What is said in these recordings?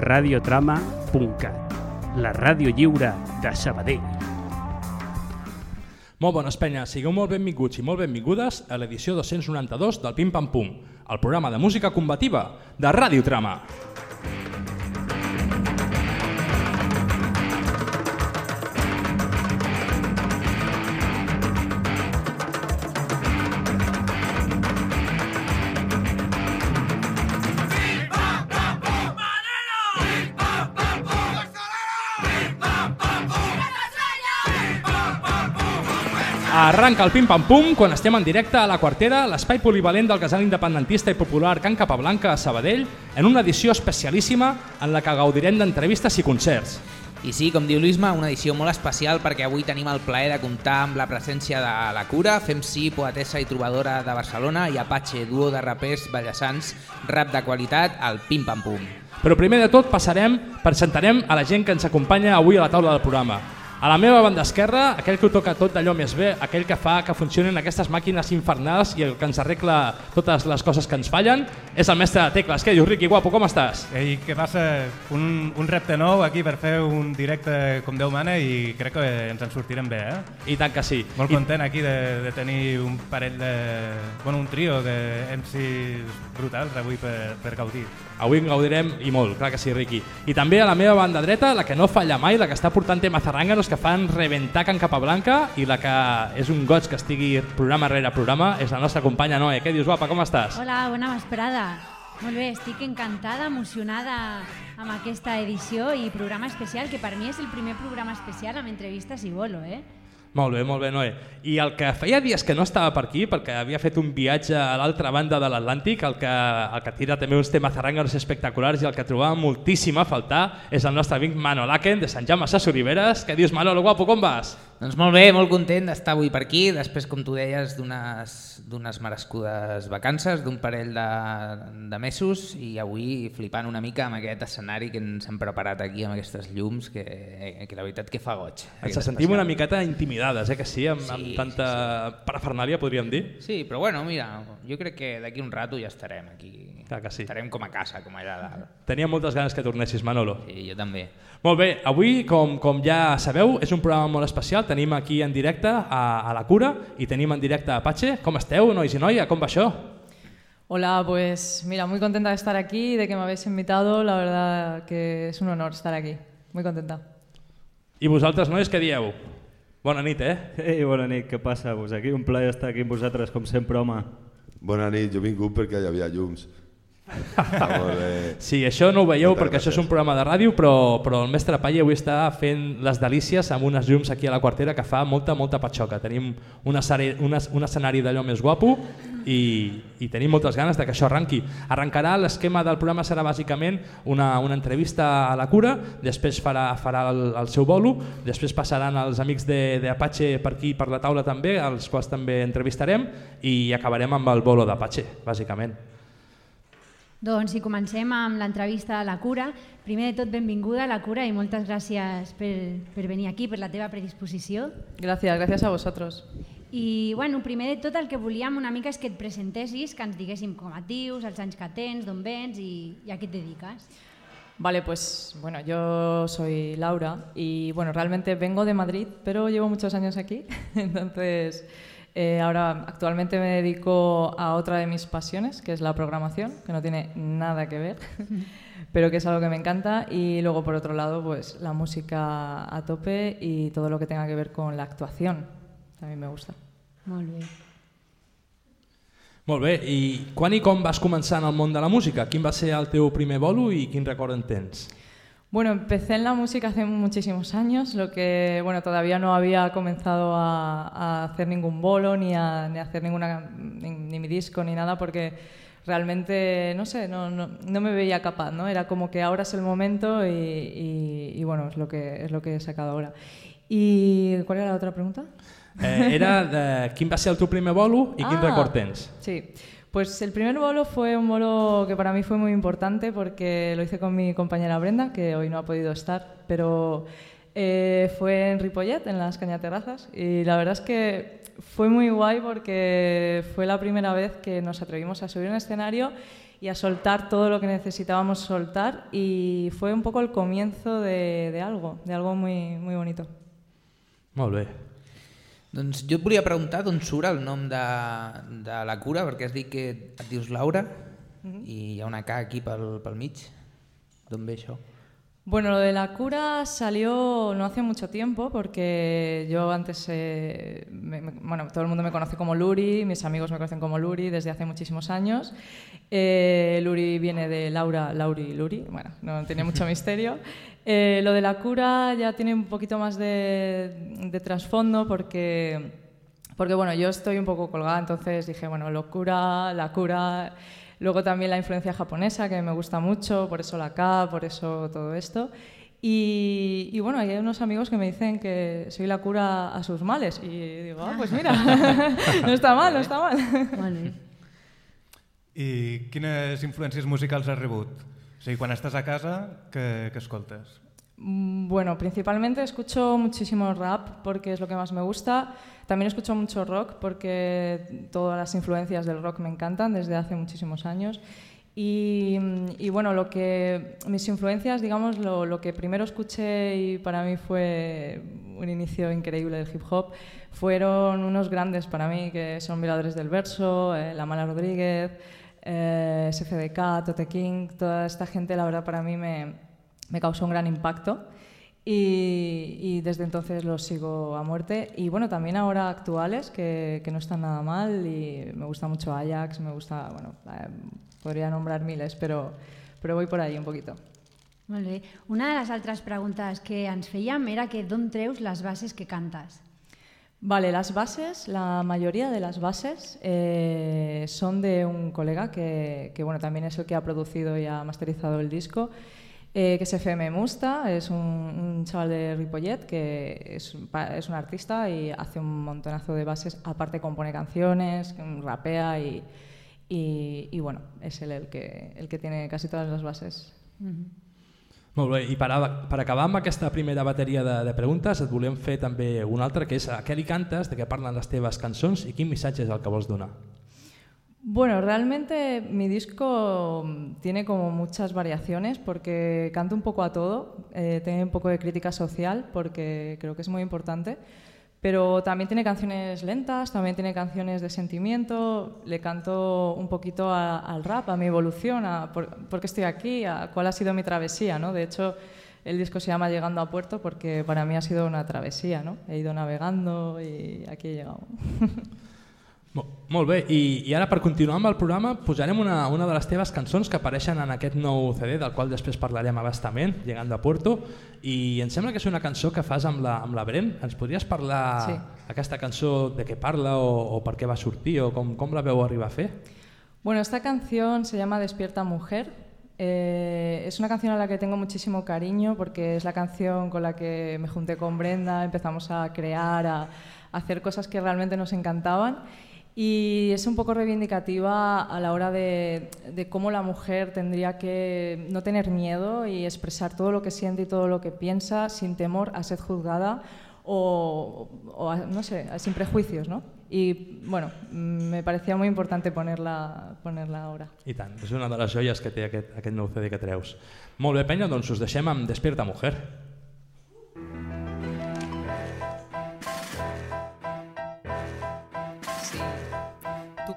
radiotrama.cat, la ràdio lliure de Sabadell. Molt bones penyes, sigueu molt benvinguts i molt benvingudes a l'edició 292 del Pim Pam Pum, el programa de música combativa de Ràdio Trama. Arranca el pim-pam-pum quan estem en directe a la quartera, l'espai polivalent del casal independentista i popular Can Capablanca a Sabadell, en una edició especialíssima en la que gaudirem d'entrevistes i concerts. I sí, com diu Luisma, una edició molt especial perquè avui tenim el plaer de comptar amb la presència de la Cura, Fem Sí, poetessa i trobadora de Barcelona, i Apache, duo de rapers ballassans, rap de qualitat, al Pim Pam Pum. Però primer de tot passarem, presentarem a la gent que ens acompanya avui a la taula del programa. A la meva banda esquerra, aquell que ho toca tot d'allò més bé, aquell que fa que funcionin aquestes màquines infernals i el que ens arregla totes les coses que ens fallen, és el mestre de tecles. Què dius, Riqui, guapo, com estàs? Ei, què passa? Un, un repte nou aquí per fer un directe com Déu mana i crec que ens en sortirem bé, eh? I tant que sí. Molt I, content aquí de, de tenir un parell de... Bueno, un trio de MCs brutals avui per, per gaudir. Avui en gaudirem i molt, clar que sí, Riqui. I també a la meva banda dreta, la que no falla mai, la que està portant temes zarranganos que fan reventar Can Capablanca i la que és un goig que estigui programa rere programa és la nostra companya Noé. Què dius, guapa, com estàs? Hola, bona vesprada. Molt bé, estic encantada, emocionada amb aquesta edició i programa especial, que per mi és el primer programa especial amb entrevistes i bolo, eh? Molt bé, molt bé, Noé. I el que feia dies que no estava per aquí, perquè havia fet un viatge a l'altra banda de l'Atlàntic, el, que, el que tira també uns temes zarrangaros espectaculars i el que trobava moltíssim a faltar és el nostre amic Manol Aken, de Sant Jaume Oliveres. Què dius, Manolo, guapo, com vas? Doncs molt bé, molt content d'estar avui per aquí, després, com tu deies, d'unes merescudes vacances, d'un parell de, de mesos, i avui flipant una mica amb aquest escenari que ens hem preparat aquí, amb aquestes llums, que, que la veritat que fa goig. Ens sentim una miqueta intimidades, eh, que sí, amb, Sí, amb tanta sí, parafernàlia, podríem dir. Sí, però bueno, mira, jo crec que d'aquí un rato ja estarem aquí. Clar que sí. Estarem com a casa, com allà dalt. Tenia moltes ganes que tornessis, Manolo. Sí, jo també. Molt bé, avui, com, com ja sabeu, és un programa molt especial. Tenim aquí en directe a, a La Cura i tenim en directe a Apache. Com esteu, nois i noia? Com va això? Hola, pues mira, muy contenta de estar aquí, de que me habéis invitado. La verdad que es un honor estar aquí. Muy contenta. I vosaltres, nois, què dieu? Bona nit, eh? Ei, bona nit, què passa? Pues aquí un plaer estar aquí amb vosaltres, com sempre, home. Bona nit, jo he vingut perquè hi havia llums. Sí, això no ho veieu Moltes perquè això és un programa de ràdio, però, però el mestre Palle avui està fent les delícies amb unes llums aquí a la quartera que fa molta, molta patxoca. Tenim un escenari, un, un escenari d'allò més guapo i, i tenim moltes ganes de que això arranqui. Arrencarà, l'esquema del programa serà bàsicament una, una entrevista a la cura, després farà, farà el, el seu bolo, després passaran els amics de- d'Apache per aquí per la taula també, els quals també entrevistarem i acabarem amb el bolo d'Apache, bàsicament. Doncs si comencem amb l'entrevista a la Cura, primer de tot benvinguda a la Cura i moltes gràcies per, per venir aquí, per la teva predisposició. Gracias, gracias a vosotros. I bueno, primer de tot el que volíem una mica és que et presentessis, que ens diguéssim com et dius, els anys que tens, d'on vens i, i a què et dediques. Vale, pues bueno, yo soy Laura y bueno, realmente vengo de Madrid, pero llevo muchos años aquí. Entonces, eh, ahora actualmente me dedico a otra de mis pasiones, que es la programación, que no tiene nada que ver, pero que es algo que me encanta. Y luego, por otro lado, pues la música a tope y todo lo que tenga que ver con la actuación. También me gusta. Molt bé. Molt bé, i quan i com vas començar en el món de la música? Quin va ser el teu primer bolo i quin record en tens? Bueno, empecé en la música hace muchísimos años, lo que bueno todavía no había comenzado a, a hacer ningún bolo ni a, ni a hacer ninguna ni, ni mi disco ni nada porque realmente no sé no, no, no me veía capaz, no era como que ahora es el momento y, y- y, bueno es lo que es lo que he sacado ahora. ¿Y cuál era la otra pregunta? Eh, era de quin va ser el teu primer bolo i quin Ah, record tens? Sí, pues el primer bolo fue un bolo que para mí fue muy importante porque lo hice con mi compañera Brenda, que hoy no ha podido estar, pero Eh, fue en Ripollet, en las Cañaterrazas, y la verdad es que fue muy guay porque fue la primera vez que nos atrevimos a subir un escenario y a soltar todo lo que necesitábamos soltar y fue un poco el comienzo de, algo, de algo muy, muy bonito. Molt bé. Doncs jo et volia preguntar d'on surt el nom de, de la cura, perquè has dit que et dius Laura i hi ha una K aquí pel, pel mig. D'on ve això? Bueno, lo de la cura salió no hace mucho tiempo porque yo antes, eh, me- me- bueno, todo el mundo me conoce como Luri, mis amigos me conocen como Luri desde hace muchísimos años. Eh, Luri viene de Laura, Lauri, Luri, bueno, no tiene mucho misterio. Eh, lo de la cura ya tiene un poquito más de, de trasfondo porque, porque, bueno, yo estoy un poco colgada, entonces dije, bueno, locura, la cura... Luego también la influencia japonesa, que me gusta mucho, por eso la K, por eso todo esto. Y, y bueno, hay unos amigos que me dicen que soy la cura a sus males. Y digo, ah, pues mira, no está mal, no está mal. Bé. I quines influències musicals has rebut? O sigui, quan estàs a casa, què escoltes? Mm, Bueno, principalmente escucho muchísimo rap porque es lo que más me gusta. También escucho mucho rock porque todas las influencias del rock me encantan desde hace muchísimos años. Y, bueno, lo que mis influencias, digamos, lo, lo que primero escuché y para mí fue un inicio increíble del hip hop, fueron unos grandes para mí que son Miradores del Verso, eh, La Mala Rodríguez, eh, SFDK, Tote King, toda esta gente, la verdad, para mí me, me causó un gran impacto y, y desde entonces los sigo a muerte. Y bueno, también ahora actuales, que, que no están nada mal y me gusta mucho Ajax, me gusta, bueno, eh, podría nombrar miles, pero, pero voy por ahí un poquito. Molt bé. Una de les altres preguntes que ens fèiem era que d'on treus les bases que cantes? Vale, las bases, la mayoría de las bases eh, son de un colega que, que, bueno, también es el que ha producido y ha masterizado el disco, eh, que es FM Musta, es un, chaval de Ripollet que es, es un artista y hace un montonazo de bases, aparte compone canciones, rapea y, y, y bueno, es él el que, el que tiene casi todas las bases. Molt bé, i per, per acabar amb aquesta primera bateria de, de preguntes et volem fer també una altra, que és a què li cantes, de què parlen les teves cançons i quin missatge és el que vols donar. Bueno, realmente mi disco tiene como muchas variaciones porque canto un poco a todo, eh, tiene un poco de crítica social porque creo que es muy importante, pero también tiene canciones lentas, también tiene canciones de sentimiento, le canto un poquito a- al rap, a mi evolución, a por, por qué estoy aquí, a cuál ha sido mi travesía, ¿no? De hecho, el disco se llama Llegando a Puerto porque para mí ha sido una travesía, ¿no? He ido navegando y aquí he llegado. Mo- Molt bé, I, i ara per continuar amb el programa posarem una, una de les teves cançons que apareixen en aquest nou CD del qual després parlarem abastament, Llegando a Puerto i em sembla que és una cançó que fas amb la, amb la Bren ens podries parlar Sí. aquesta cançó de què parla o, o per què va sortir o com, com la veu arribar a fer? Bueno, esta canción se llama Despierta Mujer. Eh, es una canción a la que tengo muchísimo cariño porque es la canción con la que me junté con Brenda, empezamos a crear, a, a hacer cosas que realmente nos encantaban. Y es un poco reivindicativa a la hora de, de cómo la mujer tendría que no tener miedo y expresar todo lo que siente y todo lo que piensa sin temor a ser juzgada o, o a- no sé, sin prejuicios, ¿no? Y bueno, me parecía muy importante ponerla, ponerla ahora. I tant, és una de les joies que té aquest, aquest nou CD que treus. Molt bé, penya, doncs us deixem amb Despierta Mujer.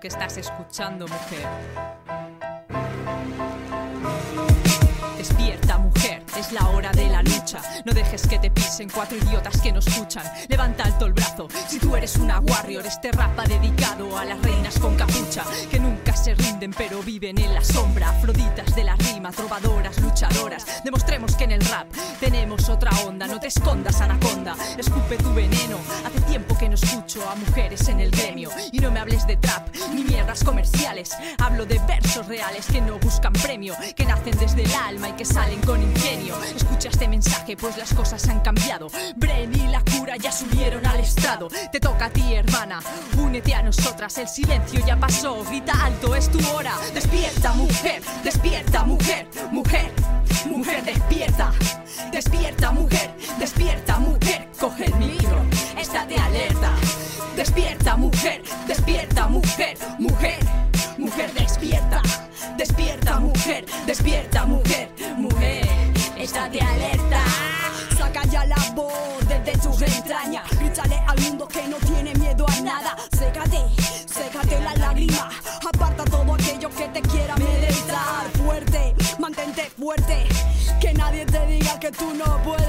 Que estás escuchando, mujer. Despierta, es la hora de la lucha. No dejes que te pisen cuatro idiotas que no escuchan. Levanta alto el brazo, si tú eres una warrior, este rap dedicado a las reinas con capucha, que nunca se rinden pero viven en la sombra. Afroditas de la rima, trovadoras, luchadoras. Demostremos que en el rap tenemos otra onda. No te escondas, anaconda, escupe tu veneno. Hace tiempo que no escucho a mujeres en el gremio. Y no me hables de trap ni mierdas comerciales. Hablo de versos reales que no buscan premio, que nacen desde el alma y que salen con ingenio. Escucha este mensaje, pues las cosas han cambiado. Bren y la cura ya subieron al estrado. Te toca a ti, hermana. Únete a nosotras, el silencio ya pasó. Grita alto, es tu hora. Despierta, mujer, despierta, mujer, mujer, mujer, despierta. Despierta, mujer, despierta, mujer. Coge el micro, estate alerta. Despierta, mujer, despierta, mujer, mujer, mujer, despierta. Despierta, mujer, despierta, mujer, mujer estate alerta. Saca ya la voz desde tus entrañas. Grítale al mundo que no tiene miedo a nada. Sécate, sécate la lágrima. Aparta todo aquello que te quiera amedrentar. Fuerte, mantente fuerte. Que nadie te diga que tú no puedes,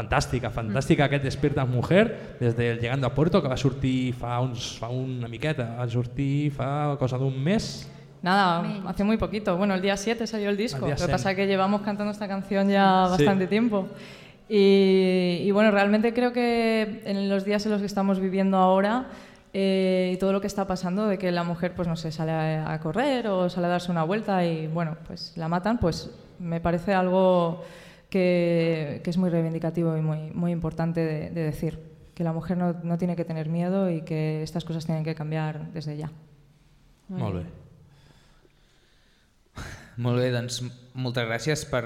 Fantàstica, fantàstica aquest Despierta Mujer, des del Llegando a Puerto, que va sortir fa, uns, fa una miqueta, va sortir fa cosa d'un mes. Nada, hace muy poquito. Bueno, el día 7 salió el disco. El Lo que 7. pasa es que llevamos cantando esta canción ya Sí. bastante tiempo. Y, y bueno, realmente creo que en los días en los que estamos viviendo ahora eh, y todo lo que está pasando, de que la mujer, pues no sé, sale a, a correr o sale a darse una vuelta y bueno, pues la matan, pues me parece algo que, que es muy reivindicativo y muy, muy importante de, de decir. Que la mujer no, no tiene que tener miedo y que estas cosas tienen que cambiar desde ya. Molt bé. Molt bé, doncs moltes gràcies per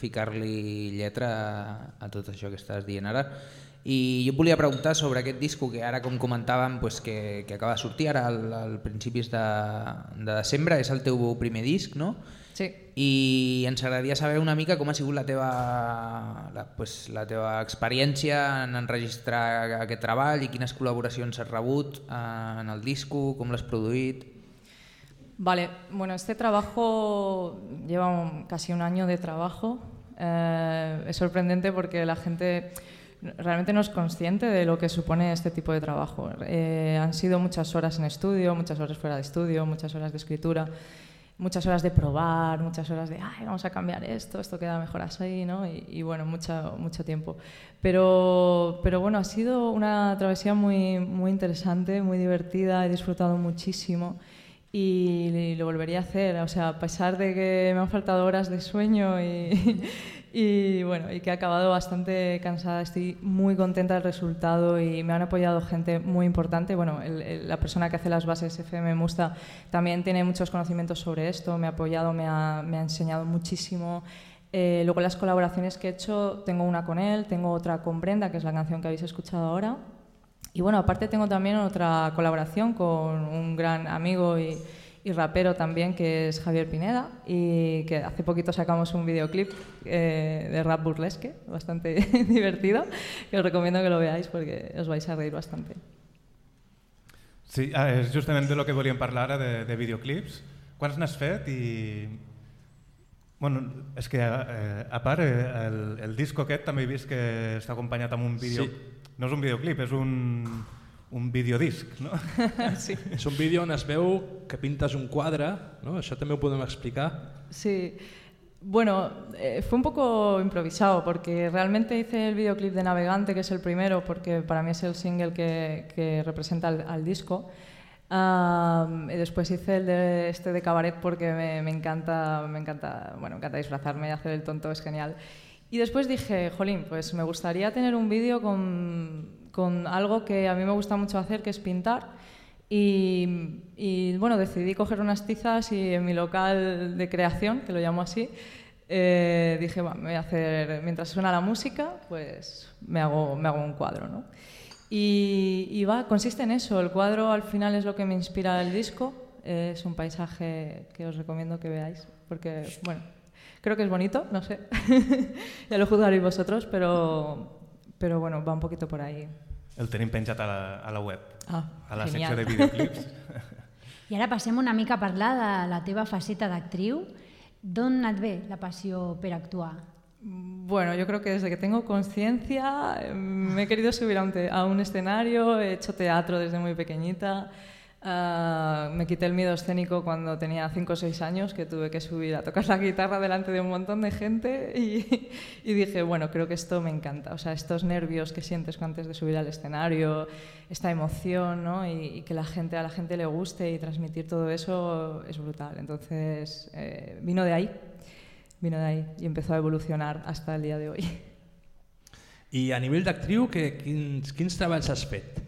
ficar-li lletra a, a tot això que estàs dient ara. I jo volia preguntar sobre aquest disco que ara, com comentàvem, pues, que, que acaba de sortir ara al, al principis de, de desembre, és el teu primer disc, no? Sí. I ens agradaria saber una mica com ha sigut la teva, la, pues, la teva experiència en enregistrar aquest treball i quines col·laboracions has rebut eh, en el disco, com l'has produït... Vale, bueno, este trabajo lleva casi un año de trabajo. Eh, es sorprendente porque la gente realmente no es consciente de lo que supone este tipo de trabajo. Eh, han sido muchas horas en estudio, muchas horas fuera de estudio, muchas horas de escritura, muchas horas de probar, muchas horas de, ay, vamos a cambiar esto, esto queda mejor así, ¿no? Y, bueno, mucho, mucho tiempo. Pero, pero bueno, ha sido una travesía muy, muy interesante, muy divertida, he disfrutado muchísimo y lo volvería a hacer. O sea, a pesar de que me han faltado horas de sueño y, y bueno, y que he acabado bastante cansada, estoy muy contenta del resultado y me han apoyado gente muy importante. Bueno, la persona que hace las bases FM Musta también tiene muchos conocimientos sobre esto, me ha apoyado, me ha, me ha enseñado muchísimo. Eh, luego las colaboraciones que he hecho, tengo una con él, tengo otra con Brenda, que es la canción que habéis escuchado ahora. Y bueno, aparte tengo también otra colaboración con un gran amigo y, y rapero también, que es Javier Pineda, y que hace poquito sacamos un videoclip eh, de rap burlesque, bastante divertido, que os recomiendo que lo veáis porque os vais a reír bastante. Sí, ah, és justament de lo que volíem parlar ara, de, de videoclips. Quants n'has fet i... Bueno, és que eh, a part eh, el, el disco aquest també he vist que està acompanyat amb un vídeo... Sí. No és un videoclip, és un, un videodisc, no? sí. És un vídeo on es veu que pintes un quadre, no? això també ho podem explicar. Sí, bueno, eh, fue un poco improvisado porque realmente hice el videoclip de Navegante, que es el primero, porque para mí es el single que, que representa al, al disco. Y después hice el de este de cabaret porque me, me encanta, me encanta, bueno, me encanta disfrazarme y hacer el tonto, es genial. Y después dije, jolín, pues me gustaría tener un vídeo con, con algo que a mí me gusta mucho hacer, que es pintar. Y, bueno, decidí coger unas tizas y en mi local de creación, que lo llamo así, eh, dije, "Va, me voy a hacer, mientras suena la música, pues me hago, me hago un cuadro, ¿no? Y va, consiste en eso, el cuadro al final es lo que me inspira el disco. Es un paisaje que os recomiendo que veáis, porque, bueno, creo que es bonito, no sé, ya lo juzgaréis vosotros, pero, pero bueno, va un poquito por ahí. El tenim penjat a la, a la web, Ah, a la genial. secció de videoclips. I ara passem una mica a parlar de la teva faceta d'actriu. D'on et ve la passió per actuar? Bueno, yo creo que desde que tengo conciencia me he querido subir a un, te- a un escenario, he hecho teatro desde muy pequeñita. Ah, me quité el miedo escénico cuando tenía 5 o 6 años, que tuve que subir a tocar la guitarra delante de un montón de gente y, y dije, bueno, creo que esto me encanta. O sea, estos nervios que sientes antes de subir al escenario, esta emoción, ¿no? y, y que la gente, a la gente le guste y transmitir todo eso es brutal. Entonces, eh, vino de ahí vino de ahí y empezó a evolucionar hasta el día de hoy. I a nivell d'actriu, quins, quins treballs has fet?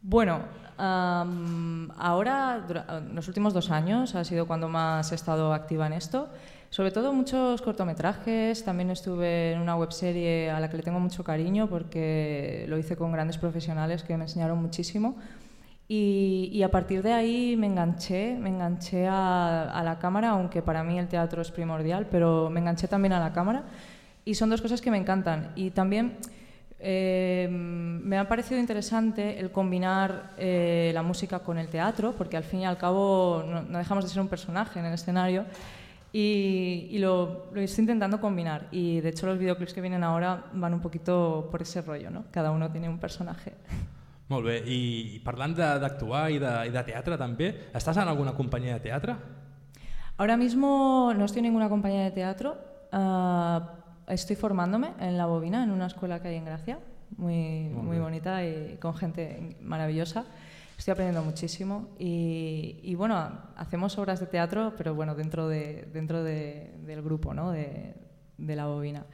Bueno, am, ahora, en los últimos dos años, ha sido cuando más he estado activa en esto. Sobre todo muchos cortometrajes, también estuve en una webserie a la que le tengo mucho cariño porque lo hice con grandes profesionales que me enseñaron muchísimo. Y, y a partir de ahí me enganché, me enganché a, a la cámara, aunque para mí el teatro es primordial, pero me enganché también a la cámara. Y son dos cosas que me encantan. Y también eh, me ha parecido interesante el combinar eh, la música con el teatro, porque al fin y al cabo no, no dejamos de ser un personaje en el escenario. Y, y lo, lo estoy intentando combinar. Y de hecho los videoclips que vienen ahora van un poquito por ese rollo, ¿no? Cada uno tiene un personaje. Molt bé, i parlant de- d'actuar i, de, i de teatre també, estàs en alguna companyia de teatre? Ahora mismo no estoy en ninguna compañía de teatro. ah, estoy formándome en La Bobina, en una escuela que hay en Gracia, muy, Muy bonita y con gente maravillosa. Estoy aprendiendo muchísimo y, y, bueno, hacemos obras de teatro, pero bueno, dentro, de, dentro de- del grupo, ¿no? de, de La Bobina.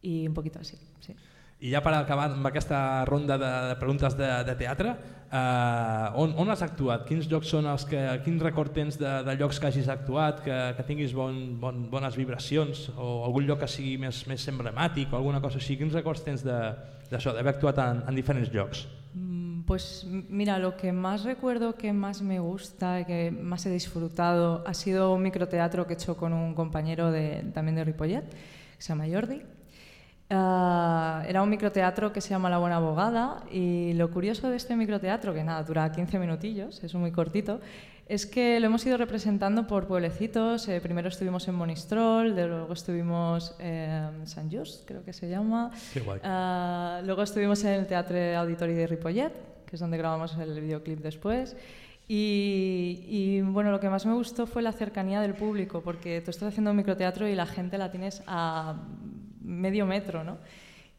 Y un poquito así, sí. I ja per acabar amb aquesta ronda de, de preguntes de, de teatre, eh, on, on has actuat? Quins llocs són els que, quin record tens de, de llocs que hagis actuat, que, que tinguis bon, bon, bones vibracions, o algun lloc que sigui més, més emblemàtic o alguna cosa així? Quins records tens d'això, d'haver actuat en, en diferents llocs? Mm, Pues mira, lo que más recuerdo que más me gusta que más he disfrutado ha sido un microteatro que he hecho con un compañero de, también de Ripollet, que se llama Jordi. Ah, era un microteatro que se llama La Buena Abogada y lo curioso de este microteatro, que nada, dura 15 minutillos, es muy cortito, es que lo hemos ido representando por pueblecitos. Eh, primero estuvimos en Monistrol, de luego estuvimos en San Just, creo que se llama. Qué guay. Ah, luego estuvimos en el Teatro Auditori de Ripollet, que es donde grabamos el videoclip después. Y, y, bueno, lo que más me gustó fue la cercanía del público, porque tú estás haciendo un microteatro y la gente la tienes a medio metro, ¿no?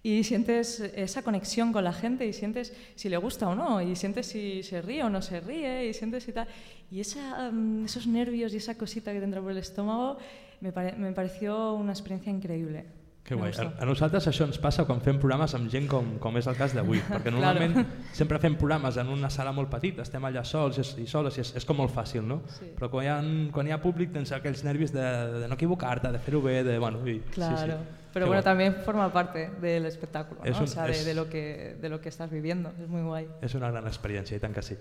Y sientes esa conexión con la gente y sientes si le gusta o no, y sientes si se ríe o no se ríe, y sientes y tal. Y esa, mm, esos nervios y esa cosita que te entra por el estómago me, pare- me pareció una experiencia increïble. Que guai. a nosaltres això ens passa quan fem programes amb gent com, com és el cas d'avui, perquè normalment Claro. sempre fem programes en una sala molt petita, estem allà sols i, i soles i és, és com molt fàcil, no? Sí. Però quan hi, ha, quan hi ha públic tens aquells nervis de, de no equivocar-te, de fer-ho bé, de... Bueno, i, Claro, sí, sí. Pero bueno, guai. también forma parte del espectáculo, ¿no? Es un- o sea, de, es- de lo que, de lo que estás viviendo, es muy guay. És una gran experiència, i tant que sí.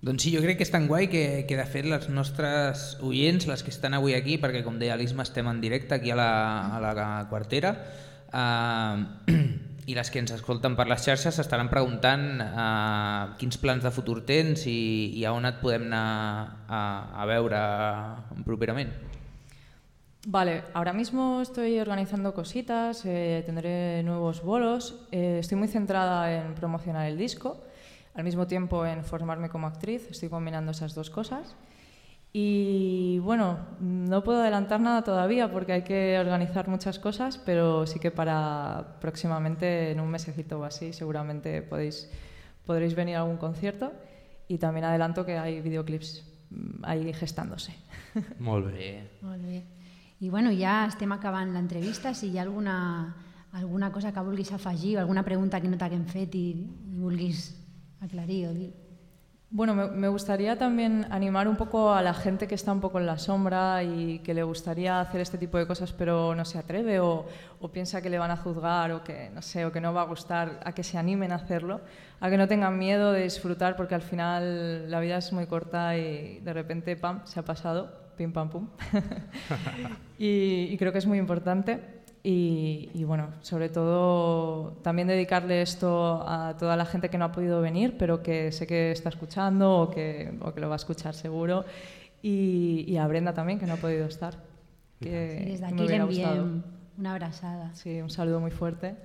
Doncs sí, jo crec que és tan guai que, que de fet les nostres oients, les que estan avui aquí, perquè com deia l'Isma estem en directe aquí a la, a la quartera, eh, i les que ens escolten per les xarxes s'estaran preguntant eh, quins plans de futur tens i, i a on et podem anar a, a veure properament. Vale, ahora mismo estoy organizando cositas, eh, tendré nuevos bolos, eh, estoy muy centrada en promocionar el disco, al mismo tiempo en formarme como actriz, estoy combinando esas dos cosas. Y bueno, no puedo adelantar nada todavía porque hay que organizar muchas cosas, pero sí que para próximamente, en un mesecito o así, seguramente podéis, podréis venir a algún concierto. Y también adelanto que hay videoclips mm, ahí gestándose. Molt bé. Molt bé. I bueno, ja estem acabant l'entrevista. Si hi ha alguna, alguna cosa que vulguis afegir o alguna pregunta que no t'haguem fet i, i vulguis aclarir o. Bueno, me, gustaría también animar un poco a la gente que está un poco en la sombra y que le gustaría hacer este tipo de cosas pero no se atreve o, o piensa que le van a juzgar o que no sé o que no va a gustar, a que se animen a hacerlo, a que no tengan miedo de disfrutar porque al final la vida es muy corta y de repente pam se ha pasado, pim pam pum. y, y creo que es muy importante. Y, y, bueno, sobre todo también dedicarle esto a toda la gente que no ha podido venir, pero que sé que está escuchando o que, o que lo va a escuchar seguro. Y, y, a Brenda también, que no ha podido estar. Que, Sí, desde aquí le envíem una abrazada. Sí, un saludo muy fuerte.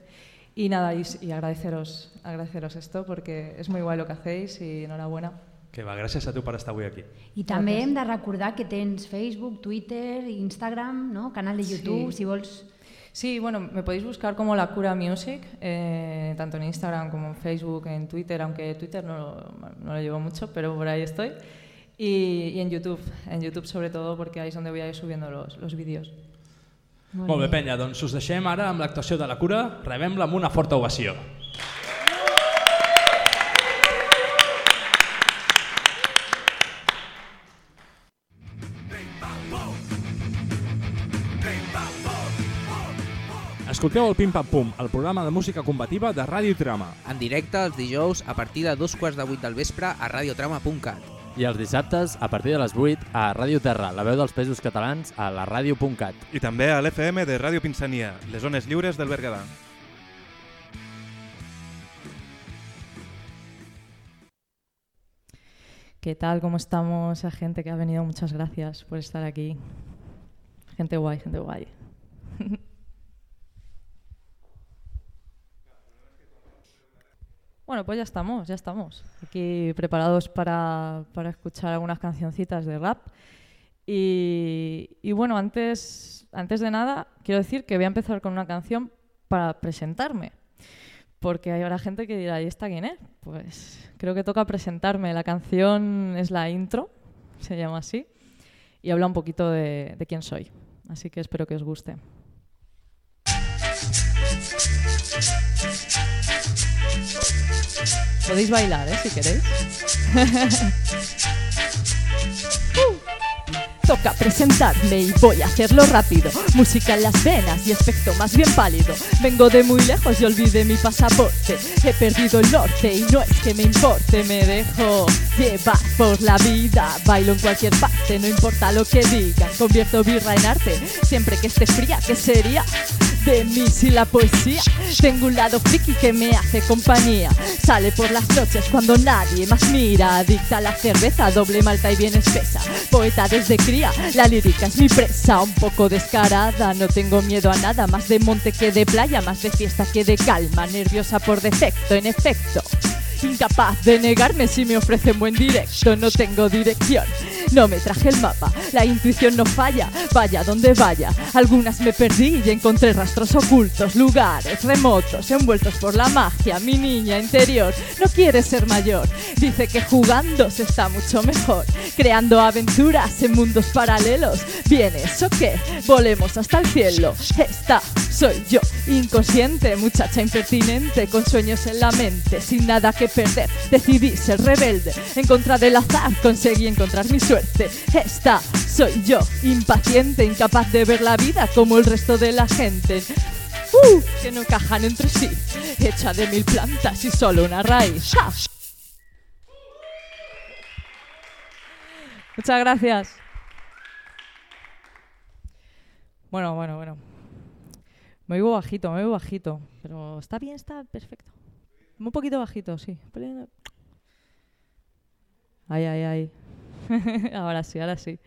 Y nada, y, y agradeceros, agradeceros esto porque es muy guay lo que hacéis y enhorabuena. Que va, gràcies a tu per estar avui aquí. I també hem de recordar que tens Facebook, Twitter, Instagram, no? canal de YouTube, Sí. si vols... Sí, bueno, me podéis buscar como La Cura Music, eh, tanto en Instagram como en Facebook, en Twitter, aunque Twitter no, lo- no lo llevo mucho, pero por ahí estoy. Y, y en YouTube, en YouTube sobre todo, porque ahí es donde voy a ir subiendo los, los vídeos. Molt bé, penya, doncs us deixem ara amb l'actuació de la cura. Rebem-la amb una forta ovació. Escolteu el Pim Pam Pum, el programa de música combativa de Ràdio Trama. En directe els dijous a partir de dos quarts de vuit del vespre a radiotrama.cat. I els dissabtes, a partir de les 8, a Ràdio Terra, la veu dels països catalans, a la ràdio.cat. I també a l'FM de Ràdio Pinsania, les zones lliures del Berguedà. ¿Qué tal? ¿Cómo estamos? A gente que ha venido, muchas gracias por estar aquí. Gente guay, gente guay. Bueno, pues ya estamos, ya estamos. Aquí preparados para, para escuchar algunas cancioncitas de rap. Y, bueno, antes, antes de nada, quiero decir que voy a empezar con una canción para presentarme. Porque hay ahora gente que dirá, ¿y esta quién es? Pues creo que toca presentarme. La canción es la intro, se llama así, y habla un poquito de, de quién soy. Así que espero que os guste. Podéis bailar, ¿eh? Si queréis. Toca presentarme y voy a hacerlo rápido. Música en las venas y aspecto más bien pálido. Vengo de muy lejos y olvidé mi pasaporte. He perdido el norte y no es que me importe. Me dejo llevar por la vida. Bailo en cualquier parte, no importa lo que digan. Convierto birra en arte, siempre que esté fría. ¿Qué sería? De mí sin la poesía. Tengo un lado friki que me hace compañía. Sale por las noches cuando nadie más mira. Adicta a la cerveza, doble malta y bien espesa. Poeta desde cría, la lírica es mi presa. Un poco descarada, no tengo miedo a nada. Más de monte que de playa, más de fiesta que de calma. Nerviosa por defecto, en efecto. Incapaz de negarme si me ofrecen buen directo, no tengo dirección. No me traje el mapa, la intuición no falla, vaya donde vaya. Algunas me perdí y encontré rastros ocultos, lugares remotos, envueltos por la magia. Mi niña interior no quiere ser mayor, dice que jugando se está mucho mejor, creando aventuras en mundos paralelos. ¿Vienes o qué? Volemos hasta el cielo. Esta soy yo, inconsciente, muchacha impertinente, con sueños en la mente, sin nada que perder. Decidí ser rebelde, en contra del azar, conseguí encontrar mi suerte. Esta soy yo, impaciente, incapaz de ver la vida como el resto de la gente. ¡Uh! que no encajan entre sí, hecha de mil plantas y solo una raíz. Muchas gracias. Bueno, bueno, bueno. Me oigo bajito, me oigo bajito. Pero está bien, está perfecto. Un poquito bajito, sí. Ay, ay, ay. ahora sí, ahora sí.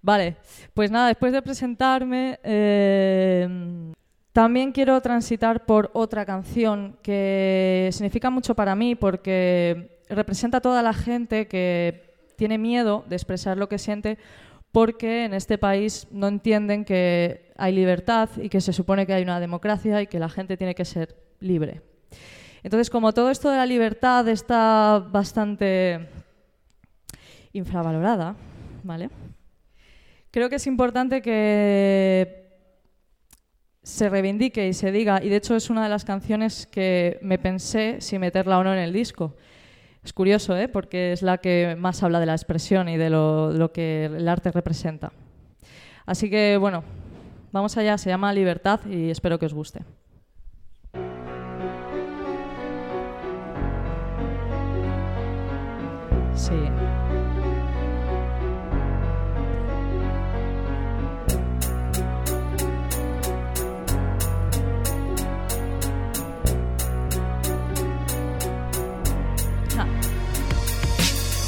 Vale, pues nada, después de presentarme, eh, también quiero transitar por otra canción que significa mucho para mí porque representa a toda la gente que tiene miedo de expresar lo que siente porque en este país no entienden que hay libertad y que se supone que hay una democracia y que la gente tiene que ser libre. Entonces, como todo esto de la libertad está bastante infravalorada, ¿vale? Creo que es importante que se reivindique y se diga, y de hecho es una de las canciones que me pensé si meterla o no en el disco. Es curioso, ¿eh? porque es la que más habla de la expresión y de lo, lo que el arte representa. Así que, bueno, vamos allá. Se llama Libertad y espero que os guste. Sí.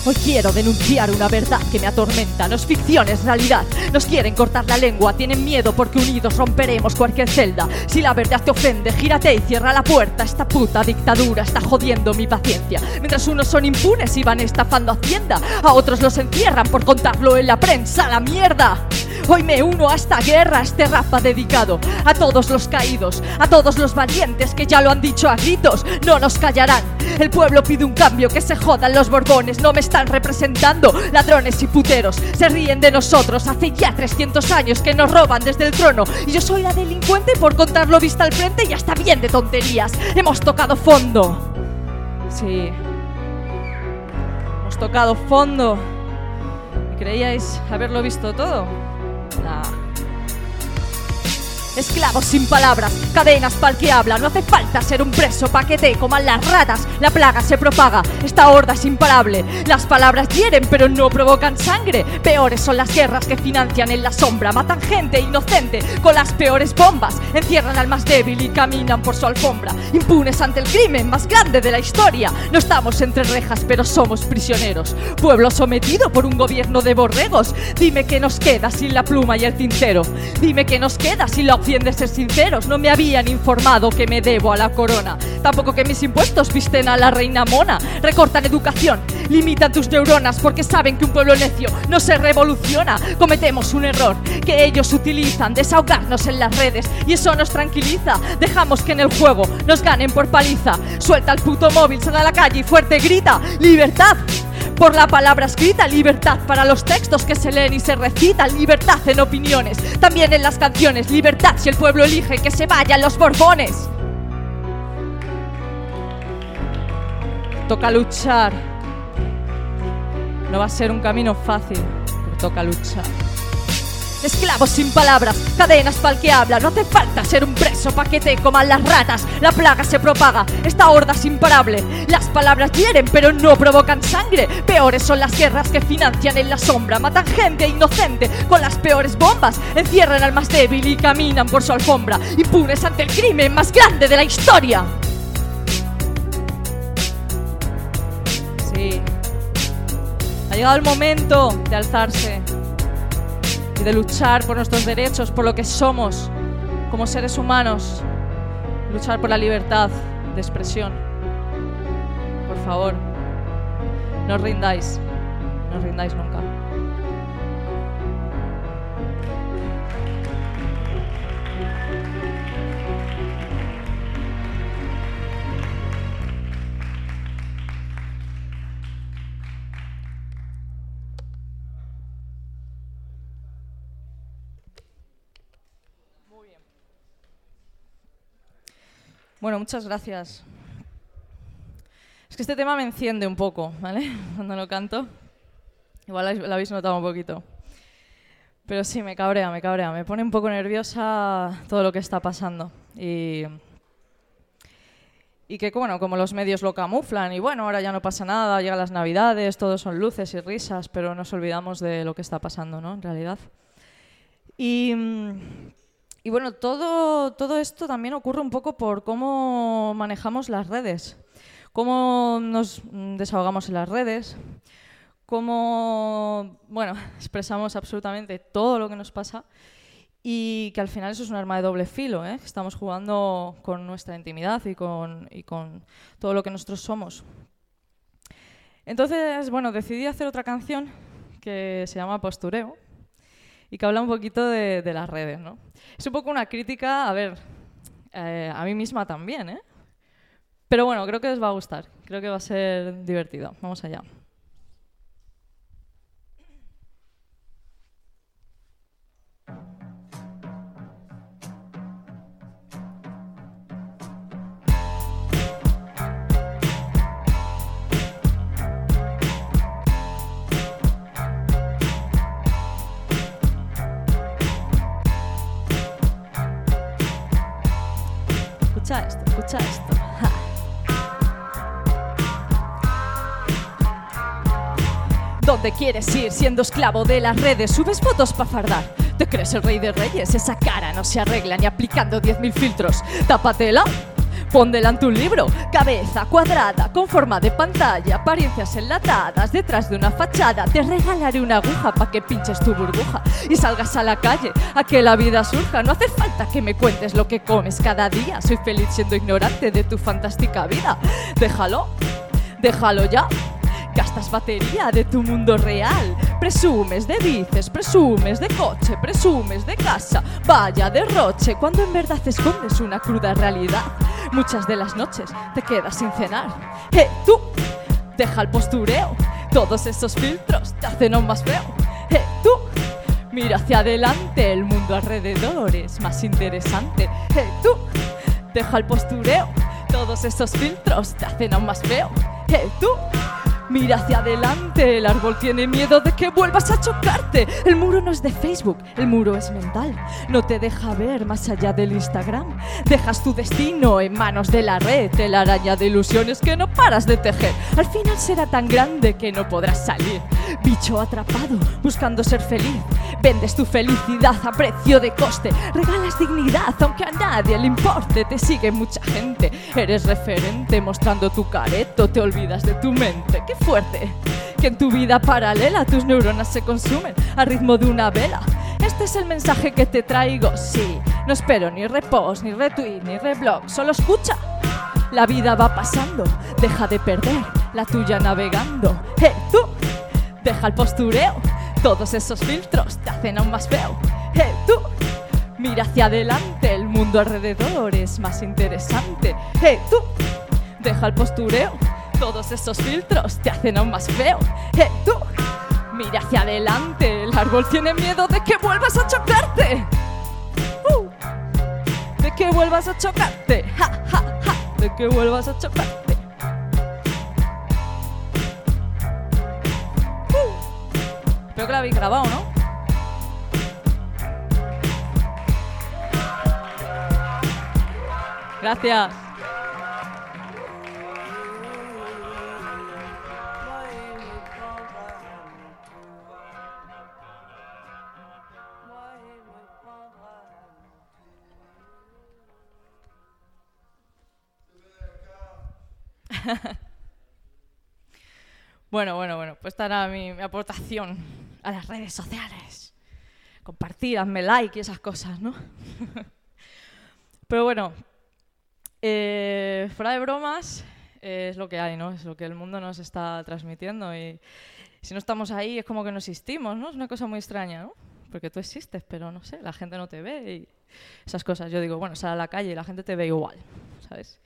Hoy quiero denunciar una verdad que me atormenta. No es ficción, es realidad. Nos quieren cortar la lengua, tienen miedo porque unidos romperemos cualquier celda. Si la verdad te ofende, gírate y cierra la puerta. Esta puta dictadura está jodiendo mi paciencia. Mientras unos son impunes y van estafando Hacienda, a otros los encierran por contarlo en la prensa. ¡La mierda! Hoy me uno a esta guerra, a este rapa dedicado a todos los caídos, a todos los valientes que ya lo han dicho a gritos, no nos callarán. El pueblo pide un cambio, que se jodan los borbones, no me están representando. Ladrones y puteros se ríen de nosotros, hace ya 300 años que nos roban desde el trono. Y yo soy la delincuente por contarlo vista al frente y ya está bien de tonterías. Hemos tocado fondo. Sí. Hemos tocado fondo. ¿Creíais haberlo visto todo? Nah. Esclavos sin palabras, cadenas pa'l que habla. No hace falta ser un preso pa' que te coman las ratas. La plaga se propaga, esta horda es imparable. Las palabras hieren, pero no provocan sangre. Peores son las guerras que financian en la sombra. Matan gente inocente con las peores bombas. Encierran al más débil y caminan por su alfombra. Impunes ante el crimen más grande de la historia. No estamos entre rejas, pero somos prisioneros. Pueblo sometido por un gobierno de borregos. Dime qué nos queda sin la pluma y el tintero. Dime qué nos queda sin la opción de ser sinceros. No me habían informado que me debo a la corona. Tampoco que mis impuestos visten a la reina mona. Recortan educación, limitan tus neuronas porque saben que un pueblo necio no se revoluciona. Cometemos un error que ellos utilizan, desahogarnos en las redes y eso nos tranquiliza. Dejamos que en el juego nos ganen por paliza. Suelta el puto móvil, sale a la calle y fuerte grita: ¡Libertad! Por la palabra escrita, libertad para los textos que se leen y se recitan, libertad en opiniones, también en las canciones, libertad si el pueblo elige que se vayan los borbones. Toca luchar. No va a ser un camino fácil, pero toca luchar. Esclavos sin palabras, cadenas pa'l que habla. No hace falta ser un preso pa' que te coman las ratas. La plaga se propaga, esta horda es imparable. Las palabras hieren, pero no provocan sangre. Peores son las guerras que financian en la sombra. Matan gente inocente con las peores bombas. Encierran al más débil y caminan por su alfombra. Impunes ante el crimen más grande de la historia. Sí. Ha llegado el momento de alzarse y de luchar por nuestros derechos, por lo que somos como seres humanos, luchar por la libertad de expresión. Por favor, no os rindáis, no os rindáis nunca. Bueno, muchas gracias. Es que este tema me enciende un poco, ¿vale? Cuando lo canto. Igual lo habéis notado un poquito. Pero sí, me cabrea, me cabrea. Me pone un poco nerviosa todo lo que está pasando. Y, y que, bueno, como los medios lo camuflan y bueno, ahora ya no pasa nada, llegan las navidades, todo son luces y risas, pero nos olvidamos de lo que está pasando, ¿no? En realidad. Y... Y bueno, todo, todo esto también ocurre un poco por cómo manejamos las redes, cómo nos desahogamos en las redes, cómo bueno, expresamos absolutamente todo lo que nos pasa y que al final eso es un arma de doble filo, ¿eh? estamos jugando con nuestra intimidad y con, y con todo lo que nosotros somos. Entonces, bueno, decidí hacer otra canción que se llama Postureo y que habla un poquito de, las redes, ¿no? Es un poco una crítica, a ver, eh, a mí misma también, ¿eh? Pero bueno, creo que os va a gustar, creo que va a ser divertido. Vamos allá. Te quieres ir siendo esclavo de las redes? Subes fotos para fardar. ¿Te crees el rey de reyes? Esa cara no se arregla ni aplicando 10.000 filtros. Tápatela. Pon delante un libro, cabeza cuadrada, con forma de pantalla, apariencias enlatadas, detrás de una fachada. Te regalaré una aguja para que pinches tu burbuja y salgas a la calle a que la vida surja. No hace falta que me cuentes lo que comes cada día. Soy feliz siendo ignorante de tu fantástica vida. Déjalo, déjalo ya. Gastas batería de tu mundo real. Presumes de bices, presumes de coche, presumes de casa. Vaya derroche, cuando en verdad escondes una cruda realidad. Muchas de las noches te quedas sin cenar. ¡Eh, tú! Deja el postureo. Todos esos filtros te hacen aún más feo. ¡Eh, tú! Mira hacia adelante, el mundo alrededor es más interesante. ¡Eh, tú! Deja el postureo. Todos esos filtros te hacen aún más feo. ¡Eh, tú! Mira hacia adelante, el árbol tiene miedo de que vuelvas a chocarte. El muro no es de Facebook, el muro es mental. No te deja ver más allá del Instagram. Dejas tu destino en manos de la red, la araña de ilusiones que no paras de tejer. Al final será tan grande que no podrás salir. Bicho atrapado, buscando ser feliz. Vendes tu felicidad a precio de coste. Regalas dignidad, aunque a nadie le importe. Te sigue mucha gente. Eres referente mostrando tu careto. Te olvidas de tu mente. ¡Qué fuerte! Que en tu vida paralela tus neuronas se consumen al ritmo de una vela. Este es el mensaje que te traigo, sí. No espero ni repost, ni retweet, ni reblog. Solo escucha. La vida va pasando. Deja de perder la tuya navegando. ¡Eh, tú! Deja el postureo. Todos esos filtros te hacen aún más feo. ¡Eh, tú! Mira hacia adelante, el mundo alrededor es más interesante. ¡Eh, tú! Deja el postureo. Todos esos filtros te hacen aún más feo. ¡Eh, tú! Mira hacia adelante, el árbol tiene miedo de que vuelvas a chocarte. ¡Uh! De que vuelvas a chocarte. ¡Ja, ja, ja! De que vuelvas a chocarte. Espero que lo habéis grabado, ¿no? Gracias. Bueno, bueno, bueno, pues esta era mi, mi aportación a las redes sociales. Compartir, hazme like y esas cosas, ¿no? Pero bueno, eh, fuera de bromas, eh, es lo que hay, ¿no? Es lo que el mundo nos está transmitiendo y si no estamos ahí es como que no existimos, ¿no? Es una cosa muy extraña, ¿no? Porque tú existes, pero no sé, la gente no te ve y esas cosas. Yo digo, bueno, sal a la calle y la gente te ve igual, ¿sabes?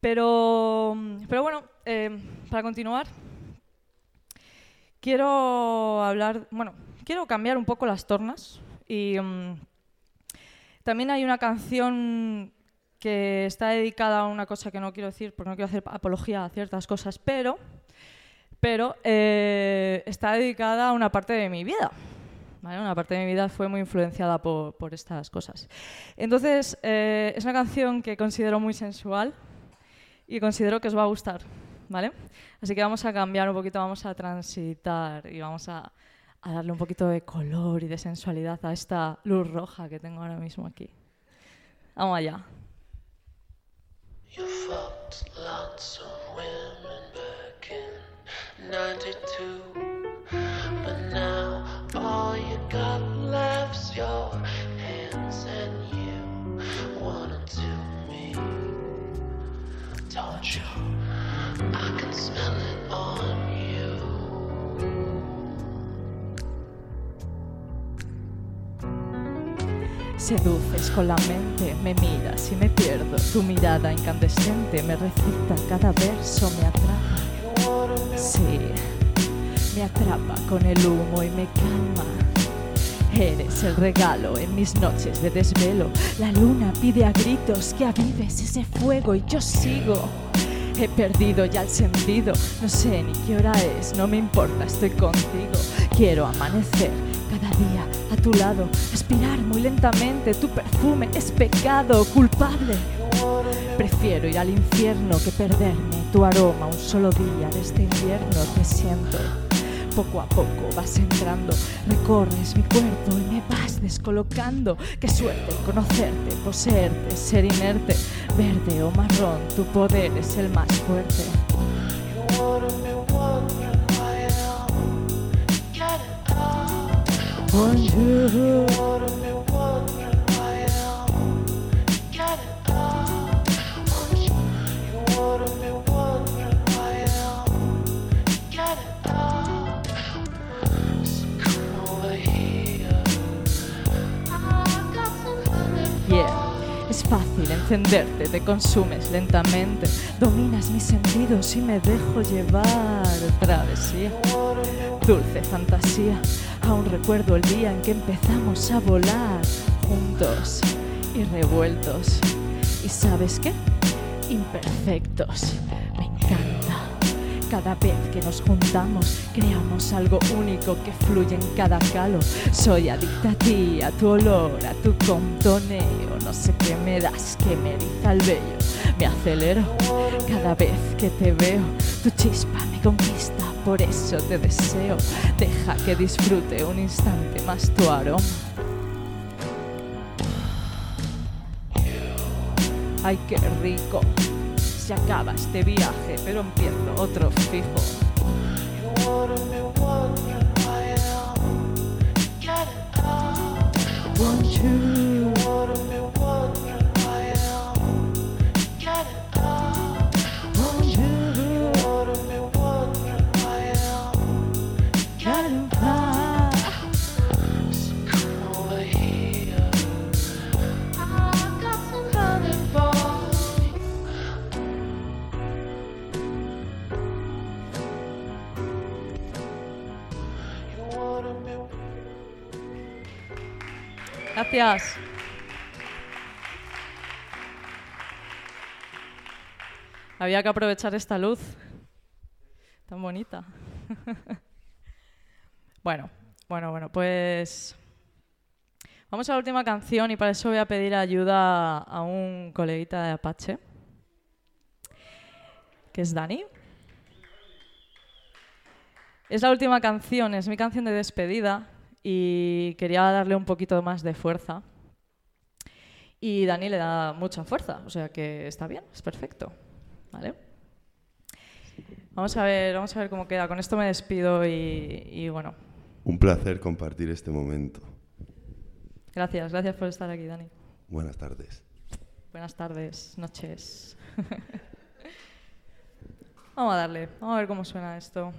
Pero, pero bueno, eh, para continuar, quiero hablar, bueno, quiero cambiar un poco las tornas y mm, también hay una canción que está dedicada a una cosa que no quiero decir porque no quiero hacer apología a ciertas cosas, pero, pero eh, está dedicada a una parte de mi vida. ¿vale? Una parte de mi vida fue muy influenciada por, por estas cosas. Entonces, eh, es una canción que considero muy sensual y considero que os va a gustar. ¿Vale? Así que vamos a cambiar un poquito, vamos a transitar y vamos a, a darle un poquito de color y de sensualidad a esta luz roja que tengo ahora mismo aquí. Vamos allá. You fucked lots of women back in 92. But now all you got left's your Seduces con la mente, me miras y me pierdo. Tu mirada incandescente me recita cada verso, me atrapa. Sí, me atrapa con el humo y me calma. Eres el regalo en mis noches de desvelo. La luna pide a gritos que avives ese fuego y yo sigo. He perdido ya el sentido, no sé ni qué hora es, no me importa, estoy contigo. Quiero amanecer cada día a tu lado, aspirar muy lentamente tu perfume es pecado culpable. Prefiero ir al infierno que perderme tu aroma un solo día de este invierno. Te siento Poco a poco vas entrando, recorres mi cuerpo y me vas descolocando. Qué suerte conocerte, poseerte, ser inerte, verde o marrón, tu poder es el más fuerte. Fácil encenderte, te consumes lentamente, dominas mis sentidos y me dejo llevar. Travesía, dulce fantasía. Aún recuerdo el día en que empezamos a volar juntos y revueltos. ¿Y sabes qué? Imperfectos. Cada vez que nos juntamos, creamos algo único que fluye en cada calo. Soy adicta a ti, a tu olor, a tu contoneo. No sé qué me das, que me eriza el vello. Me acelero cada vez que te veo. Tu chispa me conquista, por eso te deseo. Deja que disfrute un instante más tu aroma. Ay, qué rico. Se acaba este viaje, pero empiezo otro fijo. Gracias. Había que aprovechar esta luz tan bonita. bueno, bueno, bueno, pues vamos a la última canción y para eso voy a pedir ayuda a un coleguita de Apache, que es Dani. Es la última canción, es mi canción de despedida y quería darle un poquito más de fuerza. Y Dani le da mucha fuerza, o sea que está bien, es perfecto. ¿Vale? Vamos a ver, vamos a ver cómo queda. Con esto me despido y, y bueno, Un placer compartir este momento. gracias, gracias por estar aquí, Dani. Buenas tardes. Buenas tardes, noches. vamos a darle, vamos a ver cómo suena esto.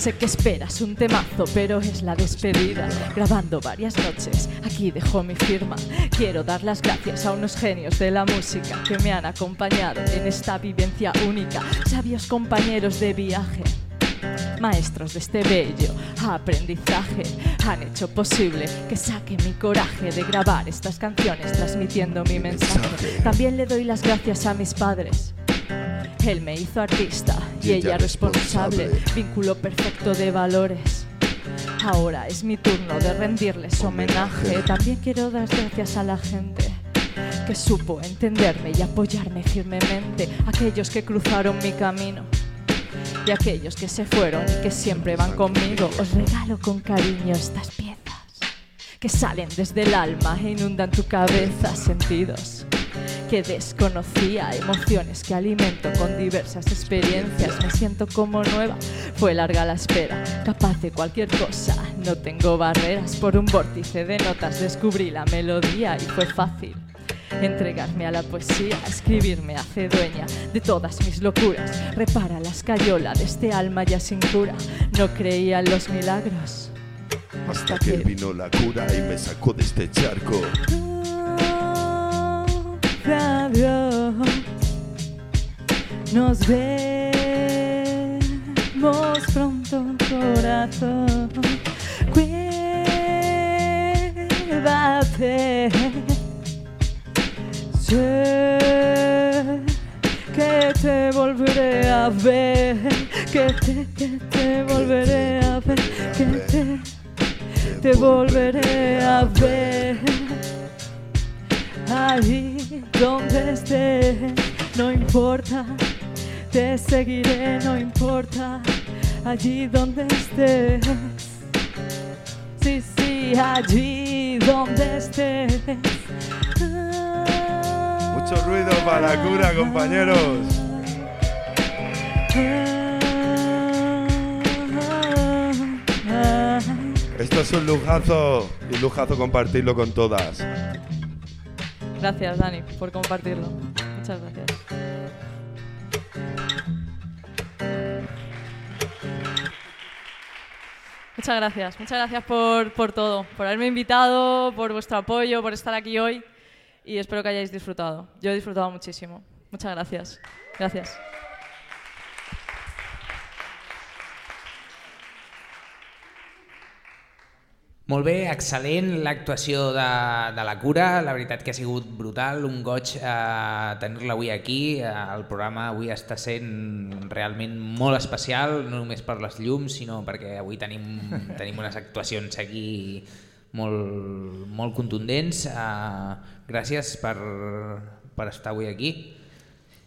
Sé que esperas un temazo, pero es la despedida. Grabando varias noches, aquí dejo mi firma. Quiero dar las gracias a unos genios de la música que me han acompañado en esta vivencia única. Sabios compañeros de viaje. Maestros de este bello aprendizaje han hecho posible que saque mi coraje de grabar estas canciones transmitiendo mi mensaje. También le doy las gracias a mis padres. Él me hizo artista y ella responsable, vínculo perfecto de valores. Ahora es mi turno de rendirles homenaje. También quiero dar gracias a la gente que supo entenderme y apoyarme firmemente. Aquellos que cruzaron mi camino y aquellos que se fueron y que siempre van conmigo. Os regalo con cariño estas piezas que salen desde el alma e inundan tu cabeza sentidos que desconocía, emociones que alimento con diversas experiencias. Me siento como nueva, fue larga la espera, capaz de cualquier cosa. No tengo barreras, por un vórtice de notas descubrí la melodía y fue fácil. Entregarme a la poesía, escribirme hace dueña de todas mis locuras. Repara la escayola de este alma ya sin cura. No creía en los milagros. Hasta que vino la cura y me sacó de este charco. Radio. Nos vemos pronto, corazón. Cuídate. Sé que te volveré a ver, que te, que te volveré a ver, que te, te volveré a ver. Ahí donde estés, no importa, te seguiré, no importa, allí donde estés. Sí, sí, allí donde estés. Mucho ruido para la cura, compañeros. Esto es un lujazo, un lujazo compartirlo con todas. Gracias, Dani, por compartirlo. Muchas gracias. Muchas gracias, muchas gracias por, por todo, por haberme invitado, por vuestro apoyo, por estar aquí hoy y espero que hayáis disfrutado. Yo he disfrutado muchísimo. Muchas gracias. Gracias. Molt bé, excel·lent l'actuació de, de la cura, la veritat que ha sigut brutal, un goig eh, tenir-la avui aquí, eh, el programa avui està sent realment molt especial, no només per les llums, sinó perquè avui tenim, tenim unes actuacions aquí molt, molt contundents. Eh, gràcies per, per estar avui aquí.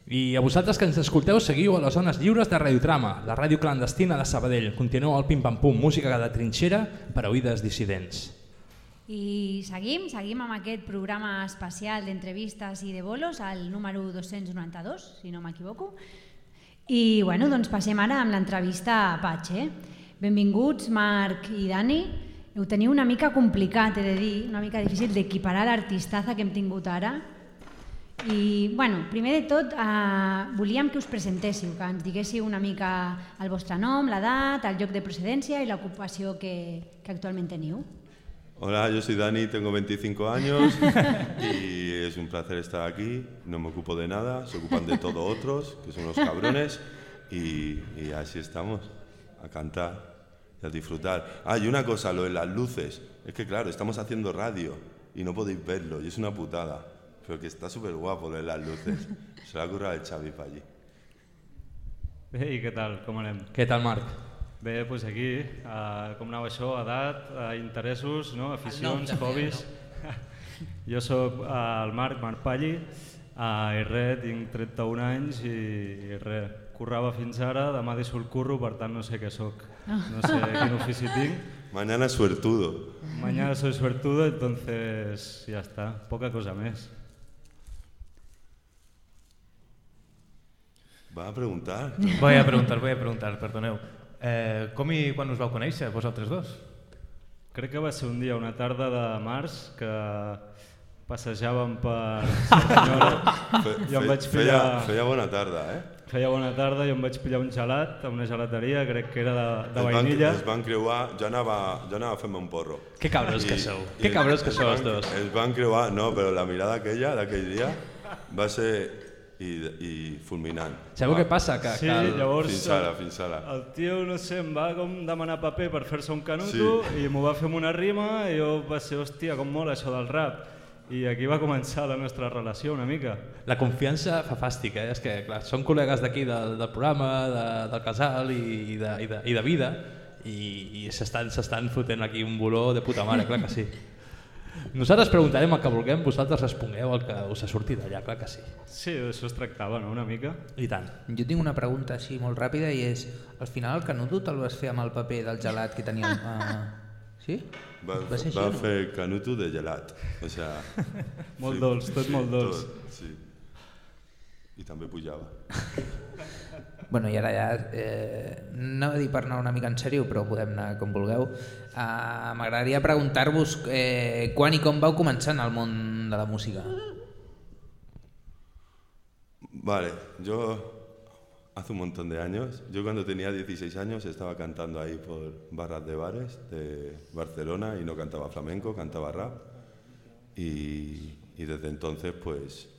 I a vosaltres que ens escolteu, seguiu a les zones lliures de Radiotrama, la ràdio clandestina de Sabadell. Continueu al pim-pam-pum, música de trinxera per a oïdes dissidents. I seguim, seguim amb aquest programa especial d'entrevistes i de bolos, el número 292, si no m'equivoco. I bueno, doncs passem ara amb l'entrevista a Patxe. Benvinguts, Marc i Dani. Ho teniu una mica complicat, he de dir, una mica difícil d'equiparar l'artistaza que hem tingut ara. I, bueno, primer de tot, eh, volíem que us presentéssiu, que ens diguéssiu una mica el vostre nom, l'edat, el lloc de procedència i l'ocupació que, que actualment teniu. Hola, yo soy Dani, tengo 25 años y es un placer estar aquí. No me ocupo de nada, se ocupan de todo otros, que son los cabrones, y, y así estamos, a cantar y a disfrutar. Ah, y una cosa, lo de las luces, es que claro, estamos haciendo radio y no podéis verlo, y es una putada, pero que está súper guapo lo de las luces. Se lo ha currado el Xavi para allí. Bé, i què tal? Com anem? Què tal, Marc? Bé, doncs aquí, uh, com anava això, edat, uh, interessos, no? aficions, també, hobbies... jo sóc uh, el Marc, Marc Palli, uh, i res, tinc 31 anys i, i res, currava fins ara, demà deixo el curro, per tant no sé què sóc, no sé quin ofici tinc. Mañana suertudo. Mañana soy suertudo, entonces ya está, poca cosa més. Va a preguntar. Voy a preguntar, voy a preguntar, perdoneu. Eh, com i quan us vau conèixer, vosaltres dos? Crec que va ser un dia, una tarda de març, que passejàvem per Cerdanyola. Fe, Jo em vaig feia, pillar... feia bona tarda, eh? Feia bona tarda i em vaig pillar un gelat a una gelateria, crec que era de, de Es van, vainilla. es van creuar, jo anava, jo anava fer-me un porro. Que cabrons que sou. Que i cabrons que sou els van- dos. Es van creuar, no, però la mirada aquella d'aquell dia va ser i, i fulminant. Sabeu Va. què passa? Que, Sí, que el... llavors Fins ara, fins ara. el tio, no sé, em va com demanar paper per fer-se un canuto i m'ho va fer amb una rima i jo va ser, hòstia, com mola això del rap. I aquí va començar la nostra relació una mica. La confiança fa fàstic, eh? És que, clar, són col·legues d'aquí del, del programa, de, del casal i, i, de, i, de, i de vida i, i s'estan s'estan fotent aquí un boló de puta mare, clar que sí. Nosaltres preguntarem el que vulguem, vosaltres respongueu el que us ha sortit allà, clar que sí. Sí, d'això es tractava, no?, una mica. I tant. Jo tinc una pregunta així molt ràpida i és, al final el canuto te'l vas fer amb el paper del gelat que teníem? Uh, sí? Va, Va ser va així, no? fer canuto de gelat. O sea, Molt dolç, tot molt dolç. Tot, sí. I també pujava. Bueno, i ara ja, eh, anava a dir per anar una mica en sèrio, però podem anar com vulgueu. Uh, M'agradaria preguntar-vos eh, quan i com vau començar en el món de la música. Vale, yo hace un montón de años, yo cuando tenía 16 años estaba cantando ahí por barras de bares de Barcelona y no cantaba flamenco, cantaba rap. Y, y desde entonces pues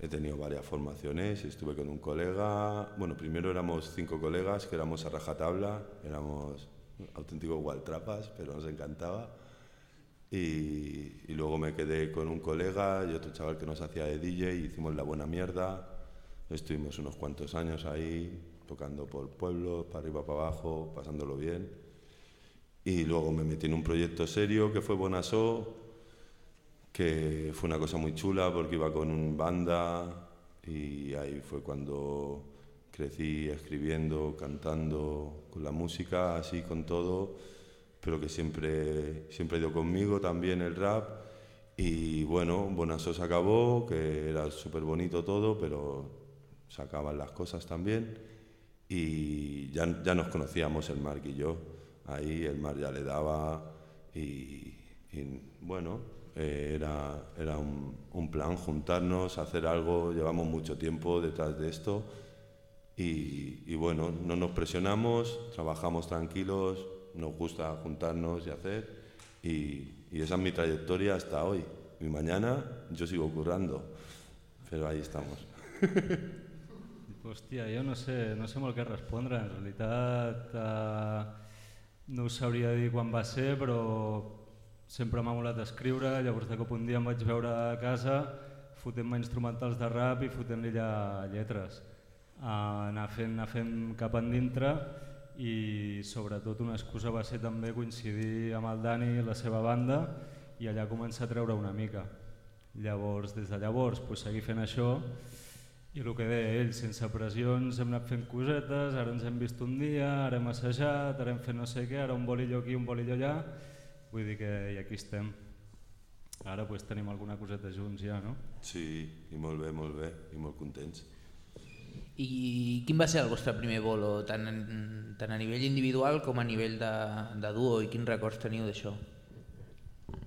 he tenido varias formaciones, estuve con un colega, bueno, primero éramos cinco colegas que éramos a rajatabla, éramos auténticos gualtrapas, pero nos encantaba. Y, y luego me quedé con un colega y otro chaval que nos hacía de DJ, hicimos la buena mierda, estuvimos unos cuantos años ahí, tocando por pueblos, para arriba, para abajo, pasándolo bien. Y luego me metí en un proyecto serio que fue Bonasó, que fue una cosa muy chula porque iba con un banda y ahí fue cuando crecí escribiendo, cantando, con la música, así con todo, pero que siempre, siempre ha ido conmigo también el rap. Y bueno, Bonasó se acabó, que era súper bonito todo, pero se acaban las cosas también. Y ya, ya nos conocíamos el Marc y yo. Ahí el Marc ya le daba y, y, bueno, eh, era, era un, un plan juntarnos, hacer algo. Llevamos mucho tiempo detrás de esto. Y, y bueno, no nos presionamos, trabajamos tranquilos, nos gusta juntarnos y hacer. Y, y esa es mi trayectoria hasta hoy. Y mañana yo sigo currando, pero ahí estamos. Hòstia, jo no sé, no sé molt què respondre. En realitat eh, no us sabria dir quan va ser, però sempre m'ha molat escriure. Llavors de cop un dia em vaig veure a casa fotent-me instrumentals de rap i fotent-li lletres. Eh, anar, fent, anar fent cap endintre i sobretot una excusa va ser també coincidir amb el Dani i la seva banda i allà començar a treure una mica. Llavors, des de llavors, pues, seguir fent això i el que deia ell, sense pressions hem anat fent cosetes, ara ens hem vist un dia, ara hem assajat, ara hem fet no sé què, ara un bolillo aquí, un bolillo allà, vull dir que i aquí estem. Ara pues, tenim alguna coseta junts ja, no? Sí, i molt bé, molt bé, i molt contents. I quin va ser el vostre primer bolo, tant, tant a nivell individual com a nivell de, de duo, i quins records teniu d'això?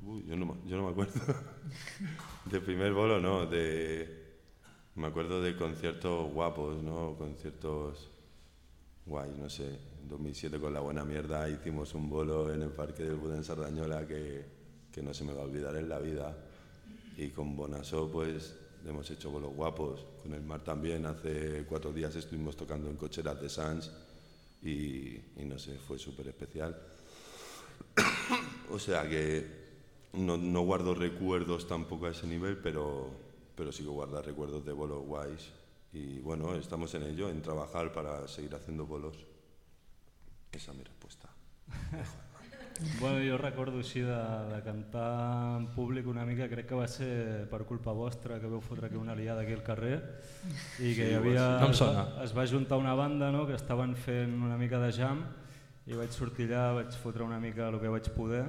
Uy, yo no, yo no me acuerdo. De primer bolo no, de... Me acuerdo de conciertos guapos, ¿no? Conciertos guays, no sé. En 2007 con La Buena Mierda hicimos un bolo en el Parque del Buda en Sardañola que, que no se me va a olvidar en la vida. Y con Bonasó pues hemos hecho bolos guapos. Con el Mar también, hace cuatro días estuvimos tocando en cocheras de Sans y, no sé, fue súper especial. O sea que no, no guardo recuerdos tampoco a ese nivel, pero, pero sí que guardo recuerdos de bolos guays. Y bueno, estamos en ello, en trabajar para seguir haciendo bolos. Esa es mi respuesta. Bueno, jo recordo així de, de cantar en públic una mica, crec que va ser per culpa vostra que veu fotre aquí una liada aquí al carrer i que Sí, hi havia, no em es, va, sona. es va juntar una banda no, que estaven fent una mica de jam i vaig sortir allà, vaig fotre una mica el que vaig poder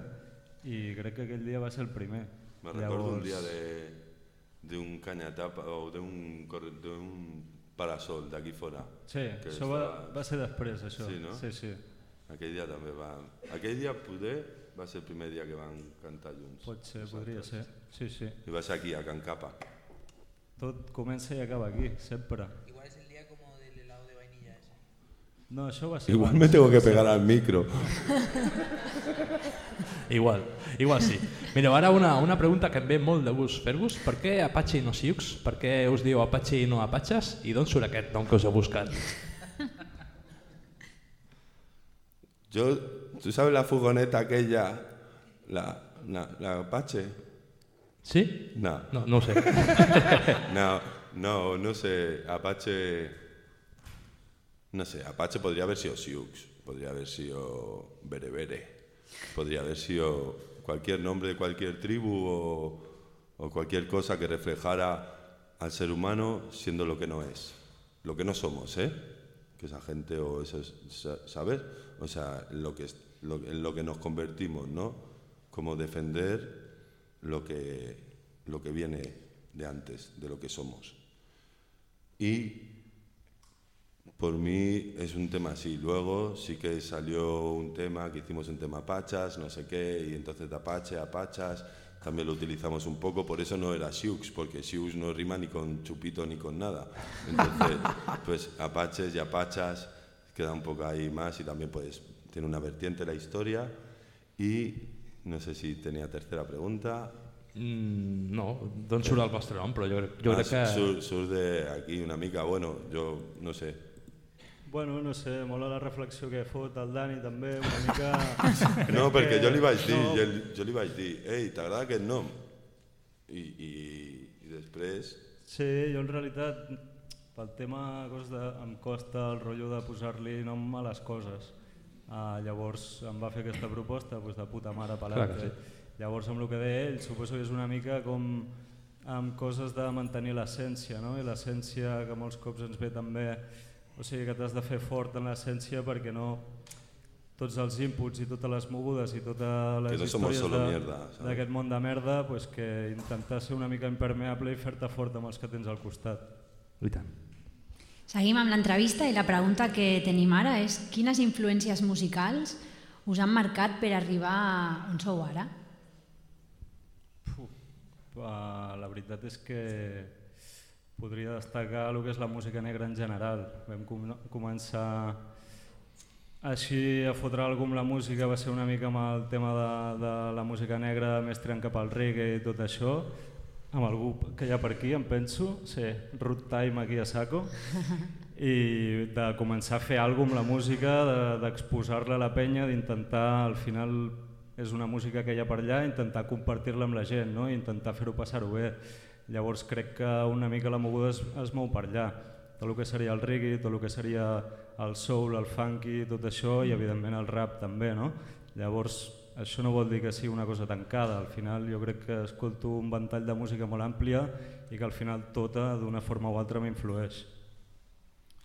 i crec que aquell dia va ser el primer. Me un de, de un cañatapa o de un, corre- de un parasol de aquí fuera. Sí, això va, estava- va ser després, això. Sí, no? Sí, sí. Aquell dia també va... Aquell dia poder va ser el primer dia que van cantar junts. Pot ser, podria ser. Sí, sí. I va ser aquí, a Can Capa. Tot comença i acaba aquí, sempre. Igual es el día como del helado de vainilla ese. No, això va ser Igual abans. me tengo que pegar al micro. Igual, igual sí. Mireu, ara una, una pregunta que em ve molt de gust fer-vos. Per què Apache i no Siux? Per què us diu Apache i no Apatxes? I d'on surt aquest nom que us he buscat? Yo, ¿tú sabes la furgoneta aquella, la, la, la Apache? ¿Sí? No. No, no sé. no, no, no sé. Apache. No sé, Apache podría haber sido Sioux, podría haber sido Berebere, podría haber sido cualquier nombre de cualquier tribu o, o cualquier cosa que reflejara al ser humano siendo lo que no es, lo que no somos, ¿eh? Que esa gente o eso, es- sa- ¿sabes? O sea, lo que lo, en lo que nos convertimos, ¿no? Como defender lo que, lo que viene de antes, de lo que somos. Y por mí es un tema así. Luego sí que salió un tema que hicimos un tema Pachas, no sé qué, y entonces de Apache a Pachas también lo utilizamos un poco, por eso no era Siux, porque Siux no rima ni con chupito ni con nada. Entonces, pues Apaches y Apachas queda un poco ahí más y también pues tiene una vertiente la historia. Y no sé si tenía tercera pregunta. Mm, no, d'on surt el vostre nom? Però jo, crec- jo Ah, crec que... Sur, sur de aquí una mica, bueno, yo no sé. Bueno, no sé, mola la reflexió que fot el Dani també, una mica... No, perquè que- jo li vaig dir, no, jo, jo li vaig dir, ei, t'agrada aquest nom? I, i, i després... Sí, jo en realitat, pel tema cos de, em costa el rotllo de posar-li nom a les coses. Uh, llavors em va fer aquesta proposta doncs, de puta mare que sí. Llavors amb el que deia ell, suposo que és una mica com amb coses de mantenir l'essència, no? i l'essència que molts cops ens ve també, o sigui que t'has de fer fort en l'essència perquè no tots els inputs i totes les mogudes i totes les Que no somos històries d'aquest món de merda, pues que intentar ser una mica impermeable i fer-te fort amb els que tens al costat. I tant. Seguim amb l'entrevista i la pregunta que tenim ara és quines influències musicals us han marcat per arribar on sou ara? Uh, la veritat és que podria destacar el que és la música negra en general. Vam com començar així a fotre alguna amb la música, va ser una mica amb el tema de, de la música negra més tirant cap al reggae i tot això, amb algú que hi ha per aquí, em penso, sí, Root Time aquí a Saco, i de començar a fer alguna amb la música, de- d'exposar-la a la penya, d'intentar, al final és una música que hi ha per allà, intentar compartir-la amb la gent, no? i intentar fer-ho passar-ho bé. Llavors crec que una mica la moguda es, es mou per allà. Tot el que seria el reggae, tot el que seria el soul, el funky, tot això, i evidentment el rap també. No? Llavors, això no vol dir que sigui una cosa tancada. Al final jo crec que escolto un ventall de música molt àmplia i que al final tota, d'una forma o altra, m'influeix.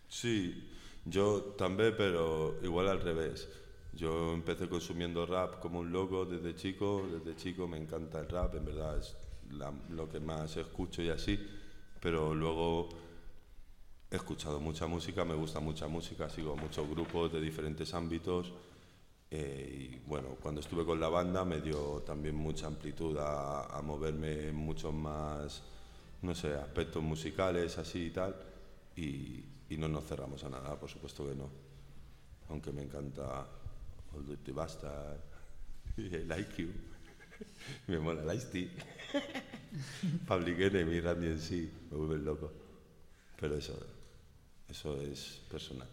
Sí, yo también, pero igual al revés. Yo empecé consumiendo rap como un loco desde chico, desde chico me encanta el rap, en verdad es la- lo que más escucho y así, pero luego he escuchado mucha música, me gusta mucha música, sigo muchos grupos de diferentes ámbitos eh, y bueno, cuando estuve con la banda me dio también mucha amplitud a, moverme en muchos más, no sé, aspectos musicales así y tal y, y no nos cerramos a nada, por supuesto que no. Aunque me encanta All Dirty Bastard y el IQ. me mola el Ice-T. Public Enemy, Randy en sí, me vuelve loco. Pero eso, eso es personal.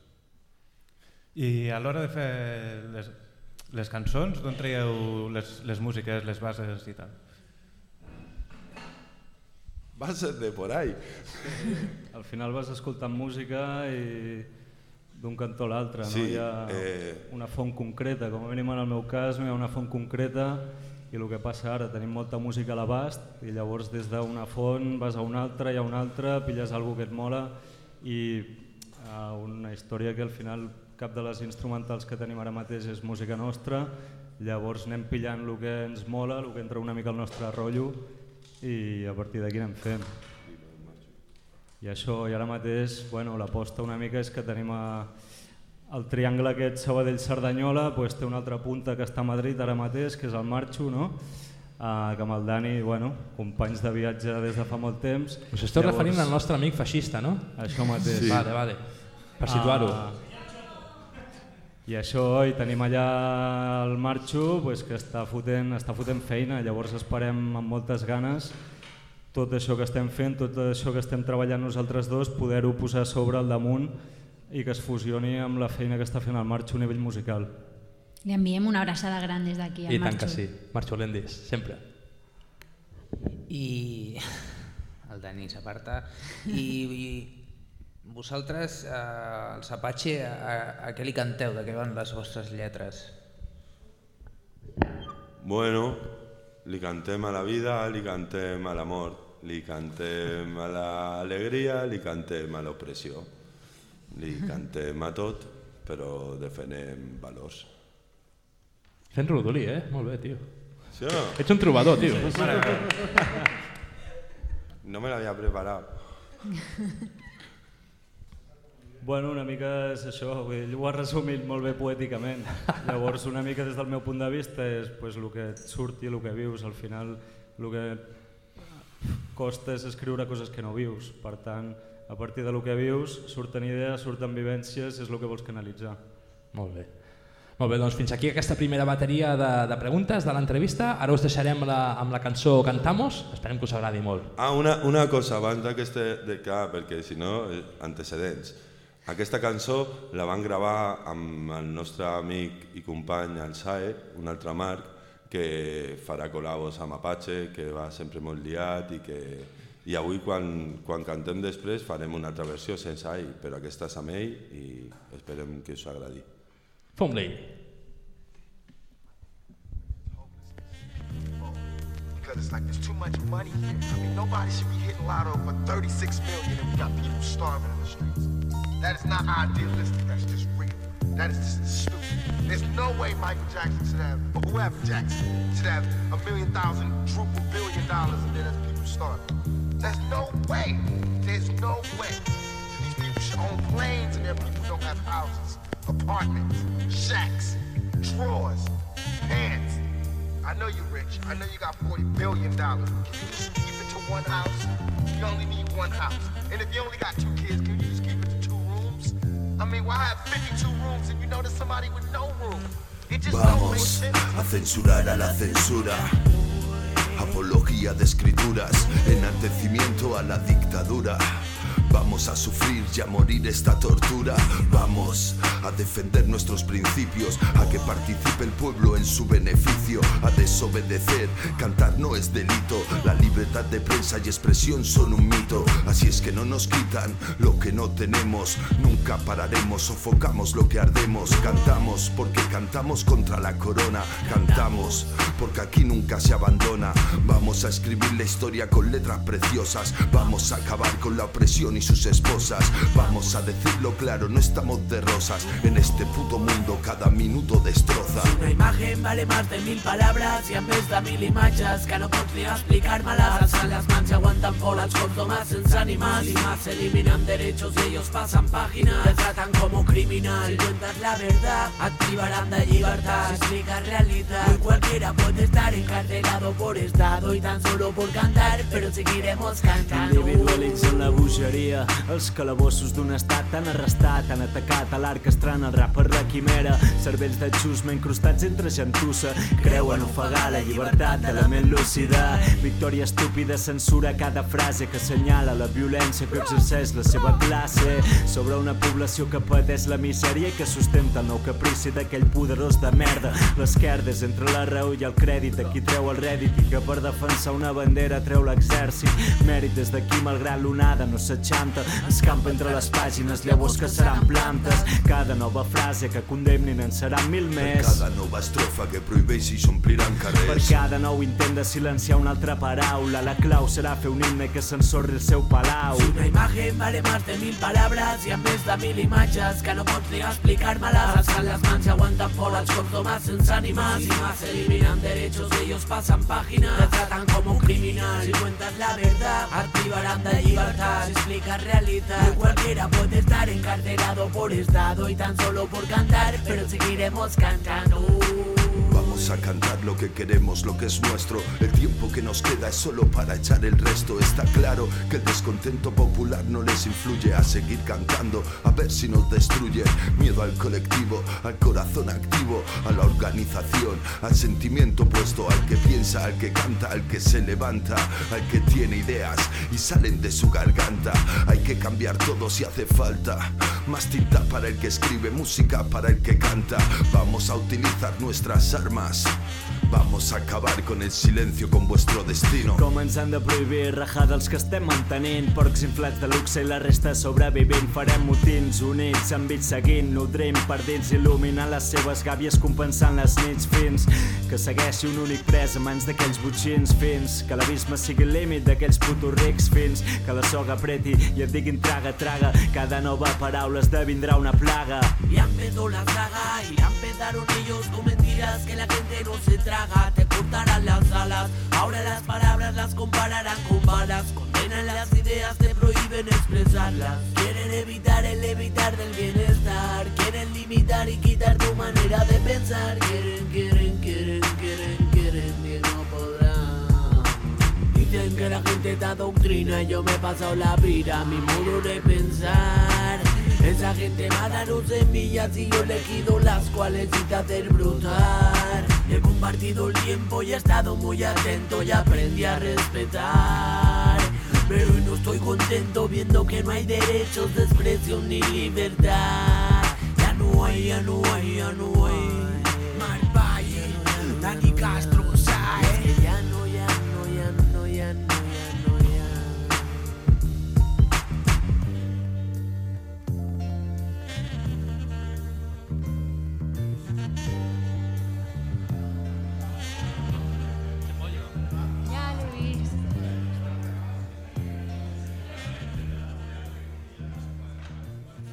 I a l'hora de fer les, les cançons, d'on traieu les, les músiques, les bases i tal? Bases de por ahí. Al final vas escoltant música i d'un cantó a l'altre, no? Sí, hi ha eh, una font concreta, com a mínim en el meu cas no hi ha una font concreta i el que passa ara, tenim molta música a l'abast i llavors des d'una font vas a una altra i a una altra, pilles algú que et mola i una història que al final cap de les instrumentals que tenim ara mateix és música nostra, llavors anem pillant el que ens mola, el que entra una mica al nostre rotllo i a partir d'aquí anem fent. I això, i ara mateix, bueno, l'aposta una mica és que tenim a, el triangle aquest Sabadell-Cerdanyola, pues, té una altra punta que està a Madrid ara mateix, que és el Marxo, no? Uh, que amb el Dani, bueno, companys de viatge des de fa molt temps. Us esteu referint al nostre amic feixista, no? Això mateix. Sí. Vale, vale. Per situar-ho. I això, i tenim allà el Marxo, pues, que està fotent, està fotent feina, llavors esperem amb moltes ganes tot això que estem fent, tot això que estem treballant nosaltres dos, poder-ho posar sobre al damunt i que es fusioni amb la feina que està fent el Marxo a nivell musical. Li enviem una abraçada gran des d'aquí al I tant que Marxo. sí. Marxo Lendis, sempre. I el Dani s'aparta. I, I vosaltres, eh, els Apache, a, a què li canteu? De què van les vostres lletres? Bueno, li cantem a la vida, li cantem a l'amor, li cantem a l'alegria, li cantem a l'opressió, li cantem a tot, però defenem valors. Fent rodolí, eh? Molt bé, tio. ¿Sí no? Ets un trobador, tio. No me l'havia preparat. Bueno, una mica és això, ell ho ha resumit molt bé poèticament. Llavors, una mica des del meu punt de vista és pues, el que et surt i el que vius. Al final, el que costa és escriure coses que no vius. Per tant, a partir de lo que vius, surten idees, surten vivències, és el que vols canalitzar. Molt bé. Molt bé, doncs fins aquí aquesta primera bateria de, de preguntes de l'entrevista. Ara us deixarem la, amb la cançó Cantamos. Esperem que us agradi molt. Ah, una, una cosa abans d'aquesta... De, clar, perquè si no, eh, antecedents. Aquesta cançó la van gravar amb el nostre amic i company, el Sae, un altre Marc, que farà col·labos amb Apache, que va sempre molt liat i que... I avui quan, quan cantem després farem una altra versió sense ell, però aquesta és amb ell i esperem que us agradi. Fom-li. because it's like there's too much money here. I mean, nobody should be hitting lotto for 36 million and we got people starving in the streets. That is not idealistic. That's just real. That is just stupid. There's no way Michael Jackson should have, or whoever Jackson, should have a million thousand, triple billion dollars and then there's people starving. There's no way. There's no way. These people should own planes and their people don't have houses, apartments, shacks, drawers, pants. I know you're rich. I know you got forty billion dollars. Can you just keep it to one house? You only need one house. And if you only got two kids, can you just keep I mean, why have 52 rooms and you there's somebody with no room? It just Vamos a censurar a la censura. Apología de escrituras, enaltecimiento a la dictadura. Vamos a sufrir y a morir esta tortura. Vamos a defender nuestros principios, a que participe el pueblo en su beneficio, a desobedecer. Cantar no es delito, la libertad de prensa y expresión son un mito. Así es que no nos quitan lo que no tenemos. Nunca pararemos, sofocamos lo que ardemos. Cantamos porque cantamos contra la corona. Cantamos porque aquí nunca se abandona. Vamos a escribir la historia con letras preciosas. Vamos a acabar con la opresión y sus esposas. Vamos a decirlo claro, no estamos de rosas. En este puto mundo cada minuto destroza. Una imagen vale más de mil palabras i en més de mil imatges que no pots ni explicar-me-las. Alzan las mans y aguantan folas corto más sense animal y más eliminan derechos y ellos pasan páginas. Te tratan como criminal. Si cuentas la verdad, activarán de libertad. Si explicas realidad, hoy cualquiera puede estar encarcelado por estado y tan solo por cantar, pero seguiremos cantando. Individualitzen la bogeria, els calabossos d'un estat tan arrestat, han atacat a l'arc estrany, el rap per la quimera, cervells de xusma incrustats entre gentussa, creuen ofegar la llibertat de la ment lúcida, victòria estúpida censura cada frase que assenyala la violència que exerceix la seva classe. Sobre una població que pateix la misèria i que sustenta el nou caprici d'aquell poderós de merda. L'esquerda és entre la raó i el crèdit. De qui treu el rèdit i que per defensar una bandera treu l'exèrcit. Mèrit des d'aquí malgrat l'onada no s'aixanta, escampa entre les pàgines llavors que seran plantes. Cada nova frase que condemnin en seran mil Per més. cada nova estrofa que prohibeixi s'ompliran Per carrers. cada nou intent de silenciar una altra paraula, la clau serà fer un himne que s'ensorri el seu palau. Si una imagen vale más de mil palabras y en vez de mil imatges que no pots ni explicar-me-las. Alzan las mans y aguantan folas corto más sense animal. Si más eliminan derechos, ellos pasan páginas. Te tratan como un criminal. Si cuentas la verdad, activarán de libertad. Si realidad, cualquiera puede estar encarcelado por estado y tan solo por cantar, pero seguiremos cantando. A cantar lo que queremos, lo que es nuestro. El tiempo que nos queda es solo para echar el resto. Está claro que el descontento popular no les influye a seguir cantando, a ver si nos destruyen. Miedo al colectivo, al corazón activo, a la organización, al sentimiento opuesto, al que piensa, al que canta, al que se levanta, al que tiene ideas y salen de su garganta. Hay que cambiar todo si hace falta. Más tinta para el que escribe, música para el que canta. Vamos a utilizar nuestras armas. Vamos a acabar con el silencio, con vuestro destino. Com ens han de prohibir rajar dels que estem mantenint. Porcs inflats de luxe i la resta sobrevivint. Farem motins units, amb bits seguint. Nodrim per dins, il·luminant les seves gàbies Compensant les nits fins Que segueixi un únic pres a mans d'aquells botxins fins Que l'abisme sigui el límit d'aquells putos rics fins Que la soga apreti i et diguin traga, traga. Cada nova paraula esdevindrà una plaga. Y han empezado la saga y la empezaron ellos con que la gente no se traga. Te cortarán las alas, ahora las palabras las compararán con balas. Condenan las ideas, te prohíben expresarlas. Quieren evitar el evitar del bienestar. Quieren limitar y quitar tu manera de pensar. Quieren, quieren, quieren, quieren, quieren y no podrán. Dicen que la gente te adoctrina y yo me he pasado la vida mi modo de pensar. Esa gente mala nos envidia y yo he elegido las cuales te hacer brutal. He compartido el tiempo y he estado muy atento y aprendí a respetar. Pero hoy no estoy contento viendo que no hay derechos de expresión ni libertad. Ya no hay, ya no hay, ya no hay. Mar Valle, Dani Castro, Sae.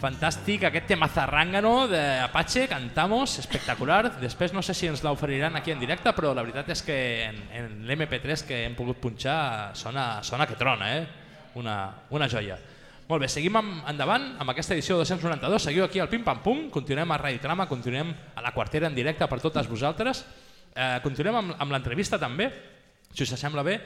Fantàstic, aquest tema zarrangano d'Apache, cantamos, espectacular. Després no sé si ens l'oferiran aquí en directe, però la veritat és que en, en l'MP3 que hem pogut punxar sona, sona que trona, eh? Una, una joia. Molt bé, seguim amb, endavant amb aquesta edició 292. Seguiu aquí al Pim Pam Pum, continuem a Radio Trama, continuem a la quartera en directe per totes vosaltres. Eh, continuem amb, amb l'entrevista també, si us sembla bé.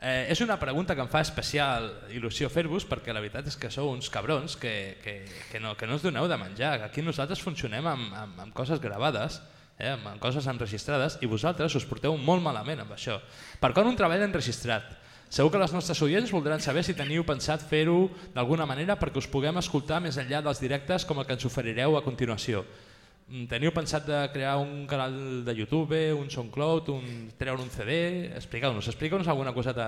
Eh, és una pregunta que em fa especial il·lusió fer-vos perquè la veritat és que sou uns cabrons que, que, que, no, que no us doneu de menjar. Aquí nosaltres funcionem amb, amb, amb coses gravades, eh, amb, amb coses enregistrades i vosaltres us porteu molt malament amb això. Per quan un treball enregistrat? Segur que les nostres oients voldran saber si teniu pensat fer-ho d'alguna manera perquè us puguem escoltar més enllà dels directes com el que ens oferireu a continuació. Mm, Teniu pensat de crear un canal de YouTube, un SoundCloud, un, treure un CD? Expliqueu-nos, expliqueu-nos alguna coseta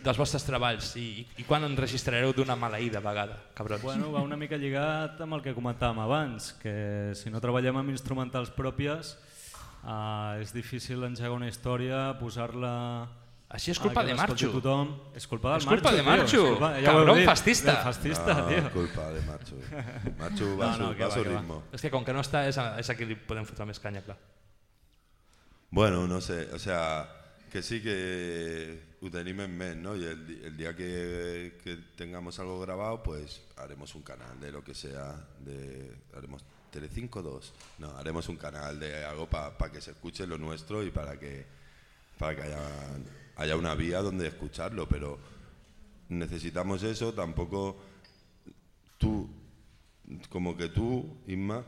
dels vostres treballs i, i quan enregistrareu d'una maleïda vegada, cabrons. Bueno, va una mica lligat amb el que comentàvem abans, que si no treballem amb instrumentals pròpies eh, és difícil engegar una història, posar-la... Així és culpa a que de Marxo. Tothom. És culpa del És culpa Marxo, de Marxo, tio. És culpa- heu cabrón dit, fascista. fascista, No, tio. culpa de Marxo. Marxo va su- va a su que ritmo. És que com que no està, és a, és a qui li podem fotre més canya, clar. Bueno, no sé, o sea, que sí que ho tenim en ment, ¿no? Y el, el día que, que tengamos algo grabado, pues haremos un canal de lo que sea, de haremos Telecinco 2, no, haremos un canal de algo para que se escuche lo nuestro y para que, para que haya, haya una vía donde escucharlo, pero necesitamos eso, tampoco tú, como que tú, Isma,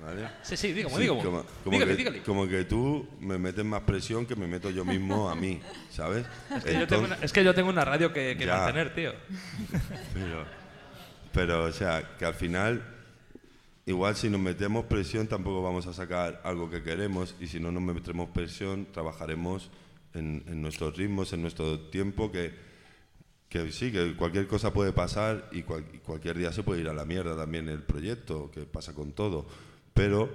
¿vale? Sí, sí, dígame, dígame. Como, como Dígale, que, dígale. como que tú me metes más presión que me meto yo mismo a mí, ¿sabes? Es que, yo tengo una, es que yo tengo una radio que, que Ya. mantener, tío. Pero, pero, o sea, que al final, igual si nos metemos presión tampoco vamos a sacar algo que queremos y si no nos metemos presión trabajaremos en, nuestros ritmos, en nuestro tiempo, que, que sí, que cualquier cosa puede pasar y, cual- cualquier día se puede ir a la mierda también el proyecto, que pasa con todo, pero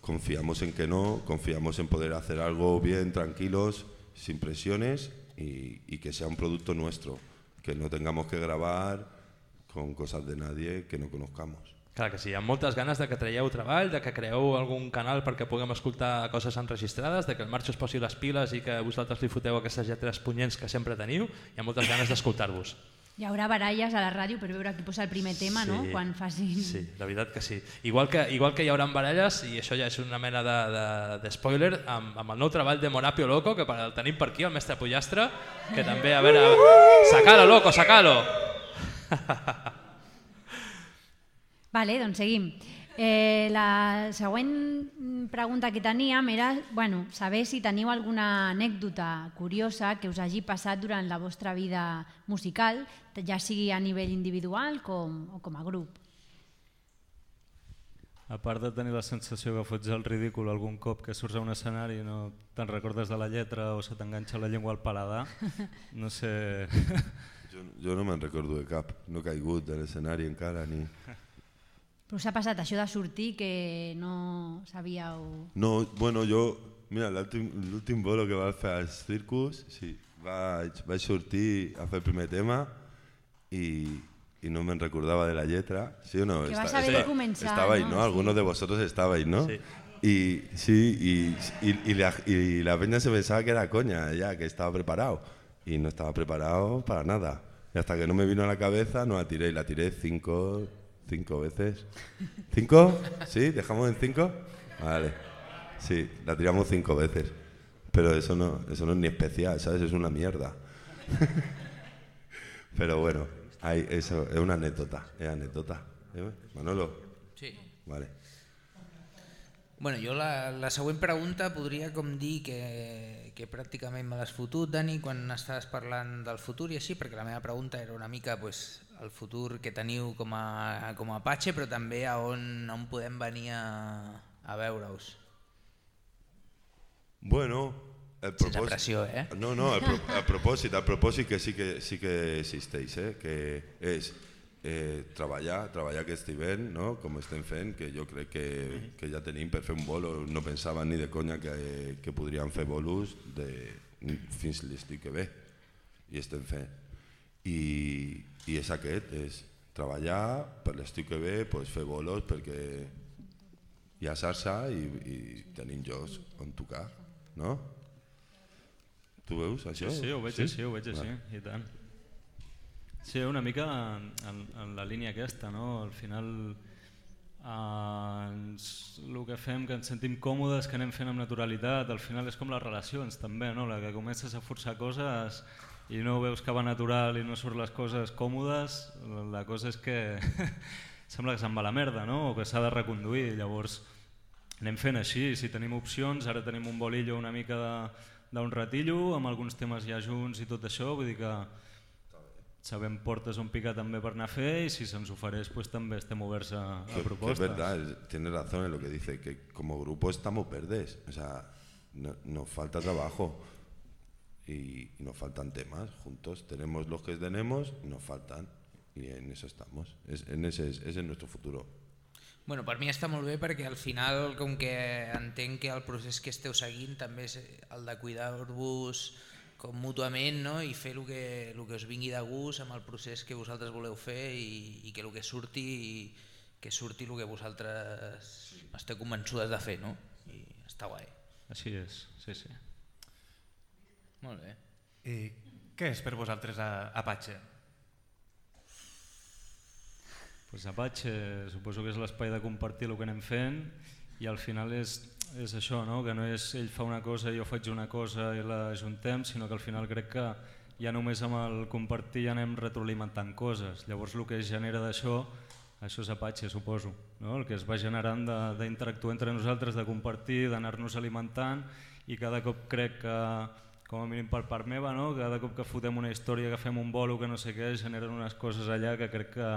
confiamos en que no, confiamos en poder hacer algo bien, tranquilos, sin presiones y, y que sea un producto nuestro, que no tengamos que grabar con cosas de nadie que no conozcamos. Clar que sí, amb moltes ganes de que traieu treball, de que creeu algun canal perquè puguem escoltar coses enregistrades, de que el Marxo es posi les piles i que vosaltres li foteu aquestes lletres punyents que sempre teniu, i amb moltes ganes d'escoltar-vos. Hi haurà baralles a la ràdio per veure qui posa el primer tema, no? Sí. Quan facin... Sí, la veritat que sí. Igual que, igual que hi haurà baralles, i això ja és una mena de, de, de spoiler, amb, amb el nou treball de Morapio Loco, que el tenim per aquí, el mestre Pollastre, que també, a veure... Sacalo, loco, sacalo! Vale, doncs seguim. Eh, la següent pregunta que teníem era bueno, saber si teniu alguna anècdota curiosa que us hagi passat durant la vostra vida musical, ja sigui a nivell individual com, o com a grup. A part de tenir la sensació que fots el ridícul algun cop que surts a un escenari i no te'n recordes de la lletra o se t'enganxa la llengua al paladar, no sé... Jo, jo no me'n recordo de cap, no he caigut de l'escenari encara ni... Però us ha passat això de sortir que no sabíeu... No, bueno, jo, mira, l'últim bolo que vaig fer als Circus, sí, vaig, vaig sortir a fer el primer tema i, i no me'n recordava de la lletra, ¿sí o no? Que vas haver de començar, Estabais, ¿no? ¿no? Algunos de vosotros estabais, ¿no? Sí. Y sí, y, y, y la, y la peña se pensaba que era coña, ya, que estaba preparado. Y no estaba preparado para nada. Y hasta que no me vino a la cabeza, no la tiré. Y la tiré cinco, cinco veces. ¿Cinco? ¿Sí? ¿Dejamos en cinco? Vale. Sí, la tiramos cinco veces. Pero eso no, eso no es ni especial, ¿sabes? Es una mierda. Pero bueno, hay, eso es una anécdota. Es anécdota. ¿Eh? Manolo. Sí. Vale. Bueno, jo la, la següent pregunta podria com dir que, que pràcticament me l'has fotut, Dani, quan estaves parlant del futur i així, perquè la meva pregunta era una mica pues, el futur que teniu com a, com a Apache, però també a on, on podem venir a, a veure-us. Bueno, el Sense propòsit... pressió, eh? No, no, el, pro, el propòsit, el propòsit que sí que, sí que existeix, eh? que és eh, treballar, treballar aquest hivern, no? com estem fent, que jo crec que, que ja tenim per fer un bolo, no pensava ni de conya que, que podríem fer bolos de, fins l'estiu que ve, i estem fent. I, i és aquest, és treballar per l'estiu que ve, pues, fer bolos perquè hi ha xarxa i, i tenim jocs on tocar, no? Tu veus això? Sí, sí, ho veig així, ho veig així, Vale. i tant. Sí, una mica en, en, en la línia aquesta, no? Al final eh, ens, el que fem, que ens sentim còmodes, que anem fent amb naturalitat, al final és com les relacions també, no? La que comences a forçar coses i no veus que va natural i no surt les coses còmodes, la, cosa és que sembla que se'n va la merda, no? O que s'ha de reconduir, llavors anem fent així, si tenim opcions, ara tenim un bolillo una mica d'un ratillo, amb alguns temes ja junts i tot això, vull dir que sabem portes on picar també per anar a fer i si se'ns ofereix pues, també estem oberts a, a Que, que es propostes. verdad, es- tiene razón en lo que dice, que como grupo estamos verdes, o sea, no- nos falta trabajo y, y nos faltan temas juntos, tenemos los que tenemos y nos faltan y en eso estamos, es, en ese, es, ese es nuestro futuro. Bueno, per mi està molt bé perquè al final, com que entenc que el procés que esteu seguint també és el de cuidar-vos com mútuament no? i fer el que, el que us vingui de gust amb el procés que vosaltres voleu fer i, i que el que surti que surti el que vosaltres esteu convençudes de fer, no? I està guai. Així és, sí, sí. Molt bé. I què és per vosaltres a, Apache? Pues Apache suposo que és l'espai de compartir el que anem fent i al final és, és això, no? que no és ell fa una cosa i jo faig una cosa i la juntem, sinó que al final crec que ja només amb el compartir ja anem retroalimentant coses. Llavors el que es genera d'això, això és Apache, suposo. No? El que es va generant d'interactuar entre nosaltres, de compartir, d'anar-nos alimentant i cada cop crec que, com a mínim per part meva, no? cada cop que fotem una història, que fem un bolo, que no sé què, generen unes coses allà que crec que,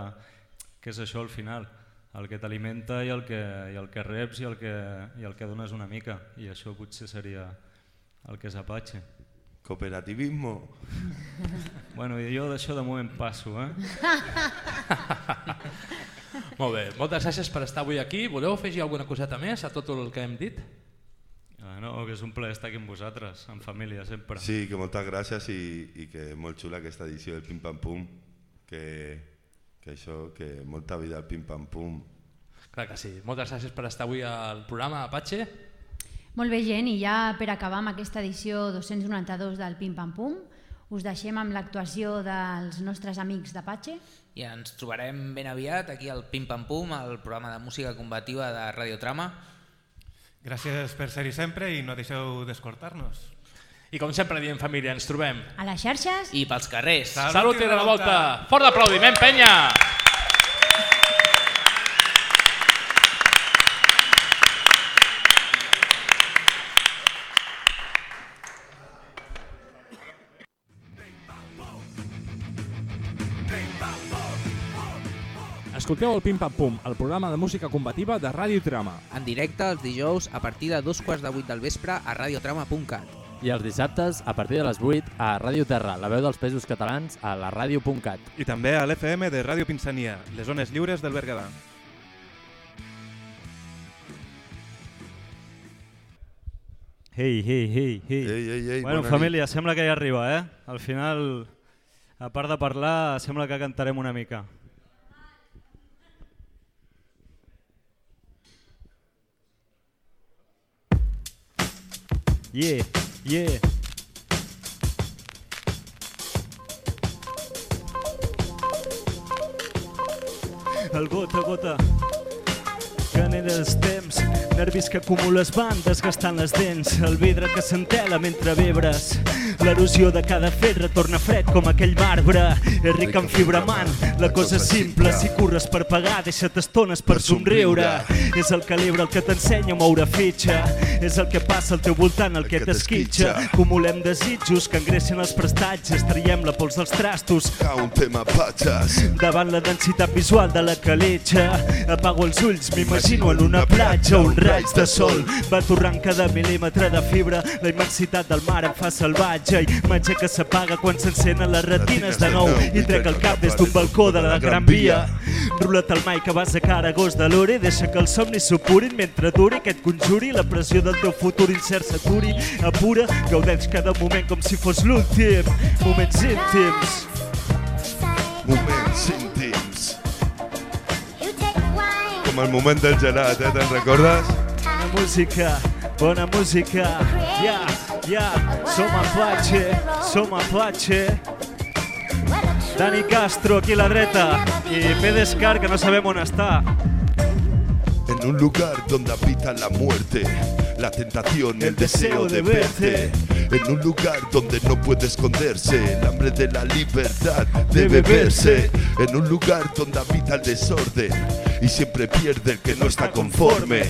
que és això al final, el que t'alimenta i, el que, i el que reps i el que, i el que dones una mica, i això potser seria el que és Apache. Cooperativismo. Bueno, i jo d'això de moment passo, eh? Molt bé, moltes gràcies per estar avui aquí. Voleu afegir alguna coseta més a tot el que hem dit? Ah, no, que és un plaer estar aquí amb vosaltres, en família, sempre. Sí, que moltes gràcies i, i que molt xula aquesta edició del Pim Pam Pum, que, que això, que molta vida al Pim Pam Pum. Clar que sí. Moltes gràcies per estar avui al programa Apache. Molt bé, gent, i ja per acabar amb aquesta edició 292 del Pim Pam Pum, us deixem amb l'actuació dels nostres amics d'Apache. I ens trobarem ben aviat aquí al Pim Pam Pum, el programa de música combativa de Radiotrama. Gràcies per ser-hi sempre i no deixeu d'escoltar-nos. I com sempre diem família, ens trobem A les xarxes i pels carrers. Salut, Salut i de la volta. Fort d'aplaudiment, penya! Escolteu el Pim Pam Pum, el programa de música combativa de Ràdio Trama. En directe els dijous a partir de dos quarts de vuit del vespre a radiotrama.cat. I els dissabtes, a partir de les 8, a Ràdio Terra, la veu dels pesos catalans, a la ràdio.cat. I també a l'FM de Ràdio Pinsania, les zones lliures del Berguedà. Ei, ei, ei, ei. Ei, ei, ei, bueno, família, sembla que ja arriba, eh? Al final, a part de parlar, sembla que cantarem una mica. Yeah, Yeah. El gota a gota que anella els temps nervis que acumules van desgastant les dents, el vidre que s'entela mentre vibres. L'erosió de cada fet retorna fred com aquell marbre. És ric en fibra man, la cosa és simple. Si corres per pagar, deixa't estones per somriure. És el calibre el que t'ensenya a moure fitxa. És el que passa al teu voltant, el que t'esquitxa. Acumulem desitjos que engreixen els prestatges, traiem la pols dels trastos. Un tema patxes. Davant la densitat visual de la calitxa, apago els ulls, m'imagino en una platja, un raig de sol, va torrant cada mil·límetre de fibra, la immensitat del mar em fa salvatge, imatge que s'apaga quan s'encenen les retines de nou, i trec el cap des d'un balcó de la Gran Via. Rula't el mai que vas a cara a gos de l'Ori, deixa que els somnis supurin mentre duri aquest conjuri, la pressió del teu futur incert s'aturi, apura, gaudeix cada moment com si fos l'últim, moments íntims. Moments íntims. Com el moment del gelat, eh? Te'n recordes? Bona música, bona música. Ja, ja, som Apache, som Apache. Dani Castro aquí a la dreta i Pedescar que no sabem on està. En un lugar donde habita la muerte, la tentación, el, deseo de verte. En un lugar donde no puede esconderse, el hambre de la libertad debe verse. En un lugar donde habita el desorden y siempre pierde el que no está conforme.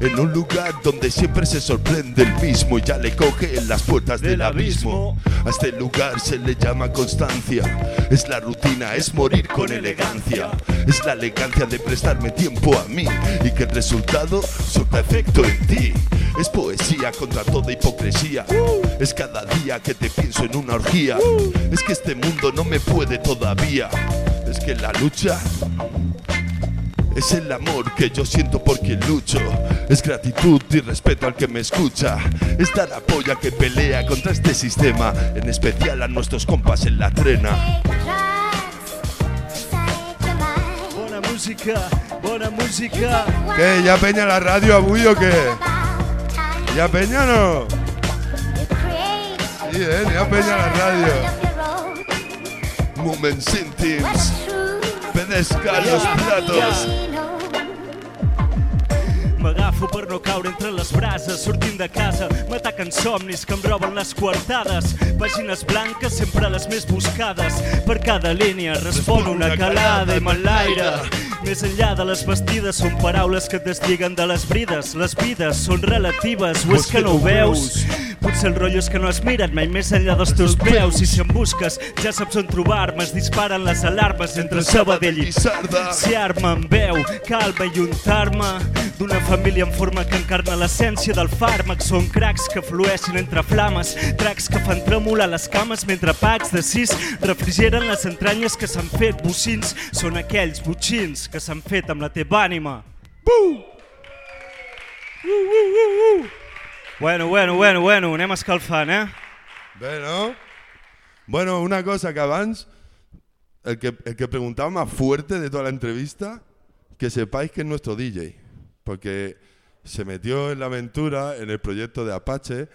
En un lugar donde siempre se sorprende el mismo y ya le coge en las puertas del abismo. A este lugar se le llama constancia. Es la rutina, es morir con elegancia. Es la elegancia de prestarme tiempo a mí y que el resultado surta efecto en ti. Es poesía contra toda hipocresía. Es cada día que te pienso en una orgía. Es que este mundo no me puede todavía. Es que la lucha es el amor que yo siento por quien lucho. Es gratitud y respeto al que me escucha. Es dar apoyo a que pelea contra este sistema. En especial a nuestros compas en la trena. Bona música, bona música. ¿Qué? ¿Ya peña la radio avui o qué? ¿Ya peña no? Sí, eh? ¿Ya peña la radio? Moments íntims. Pedescar los platos. M'agafo per no caure entre les brases, sortint de casa, m'ataquen somnis que em roben les coartades. Pàgines blanques, sempre les més buscades. Per cada línia respon una calada i m'enlaire. Més enllà de les vestides són paraules que et deslliguen de les brides. Les vides són relatives, o és que no ho veus? Potser el rotllo és que no has mirat mai més enllà dels teus peus i si em busques ja saps on trobar-me, es disparen les alarmes entre Sabadell i Sarda. Si arma amb veu, calma i untar-me d'una família en forma que encarna l'essència del fàrmac. Són cracs que flueixen entre flames, tracs que fan tremolar les cames mentre packs de sis refrigeren les entranyes que s'han fet bocins. Són aquells botxins que s'han fet amb la teva ànima. Buu! Uh, uh, uh, uh. Bueno, bueno, bueno, bueno, anem escalfant, eh? Bé, no? Bueno, una cosa que abans, el que, el que preguntaba más fuerte de toda la entrevista, que sepáis que es nuestro DJ, porque se metió en la aventura, en el proyecto de Apache,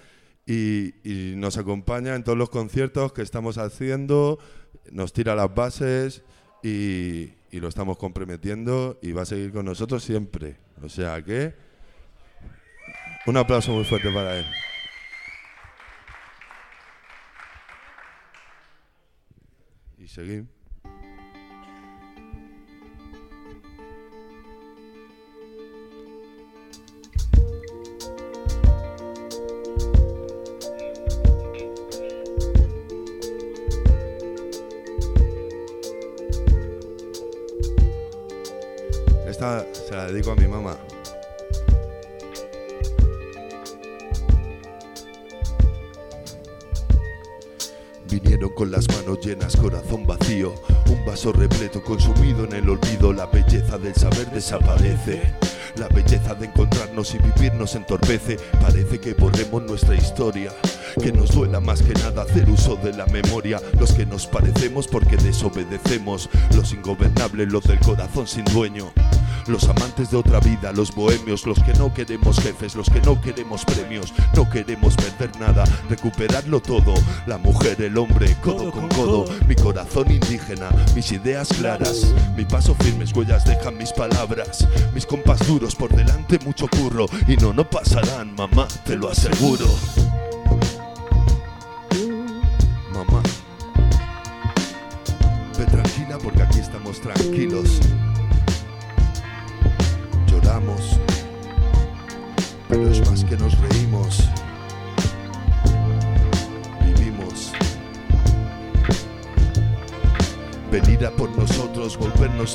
y, y nos acompaña en todos los conciertos que estamos haciendo, nos tira las bases y, y lo estamos comprometiendo y va a seguir con nosotros siempre. O sea que un aplauso muy fuerte para él. Y seguimos. Esta se la dedico a mi mamá. Vinieron con las manos llenas, corazón vacío, un vaso repleto consumido en el olvido, la belleza del saber desaparece. La belleza de encontrarnos y vivir nos entorpece, parece que borremos nuestra historia. que nos duela más que nada hacer uso de la memoria. Los que nos parecemos porque desobedecemos, los ingobernables, los del corazón sin dueño. Los amantes de otra vida, los bohemios, los que no queremos jefes, los que no queremos premios, no queremos perder nada, recuperarlo todo. La mujer, el hombre, codo con codo, mi corazón indígena, mis ideas claras, mi paso firme, huellas dejan mis palabras, mis compas duros por delante, mucho curro, y no, no pasarán, mamá, te lo aseguro. Mamá, ve tranquila porque aquí estamos tranquilos.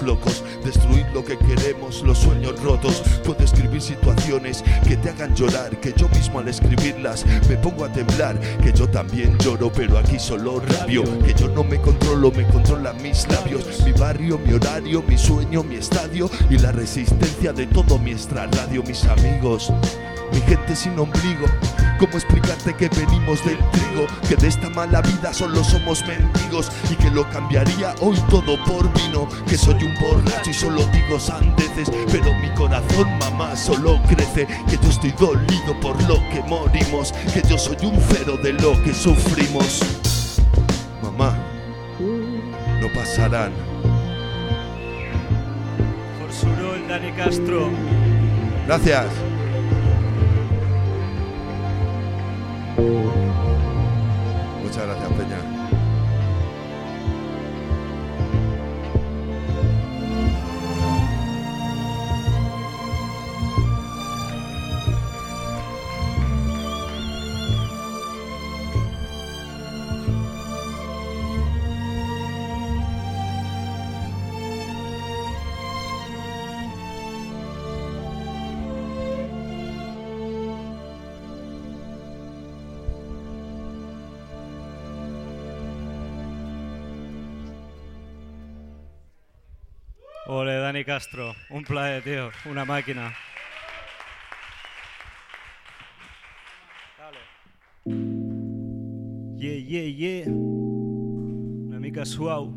Locos, destruir lo que queremos, los sueños rotos. Puedo escribir situaciones que te hagan llorar, que yo mismo al escribirlas me pongo a temblar, que yo también lloro, pero aquí solo rabio, que yo no me controlo, me controlan mis labios, mi barrio, mi horario, mi sueño, mi estadio y la resistencia de todo mi extrarradio, mis amigos. Mi gente sin ombligo, ¿cómo explicarte que venimos del trigo? Que de esta mala vida solo somos mendigos y que lo cambiaría hoy todo por vino. Que soy un borracho y solo digo sandeces, pero mi corazón, mamá, solo crece. Que yo estoy dolido por lo que morimos, que yo soy un cero de lo que sufrimos. Mamá, no pasarán. Por soroll, Dani Castro. Gracias. Muchas gracias, Peña. Castro. Un plaer, tío. Una màquina. Yeah, yeah, yeah. Una mica suau.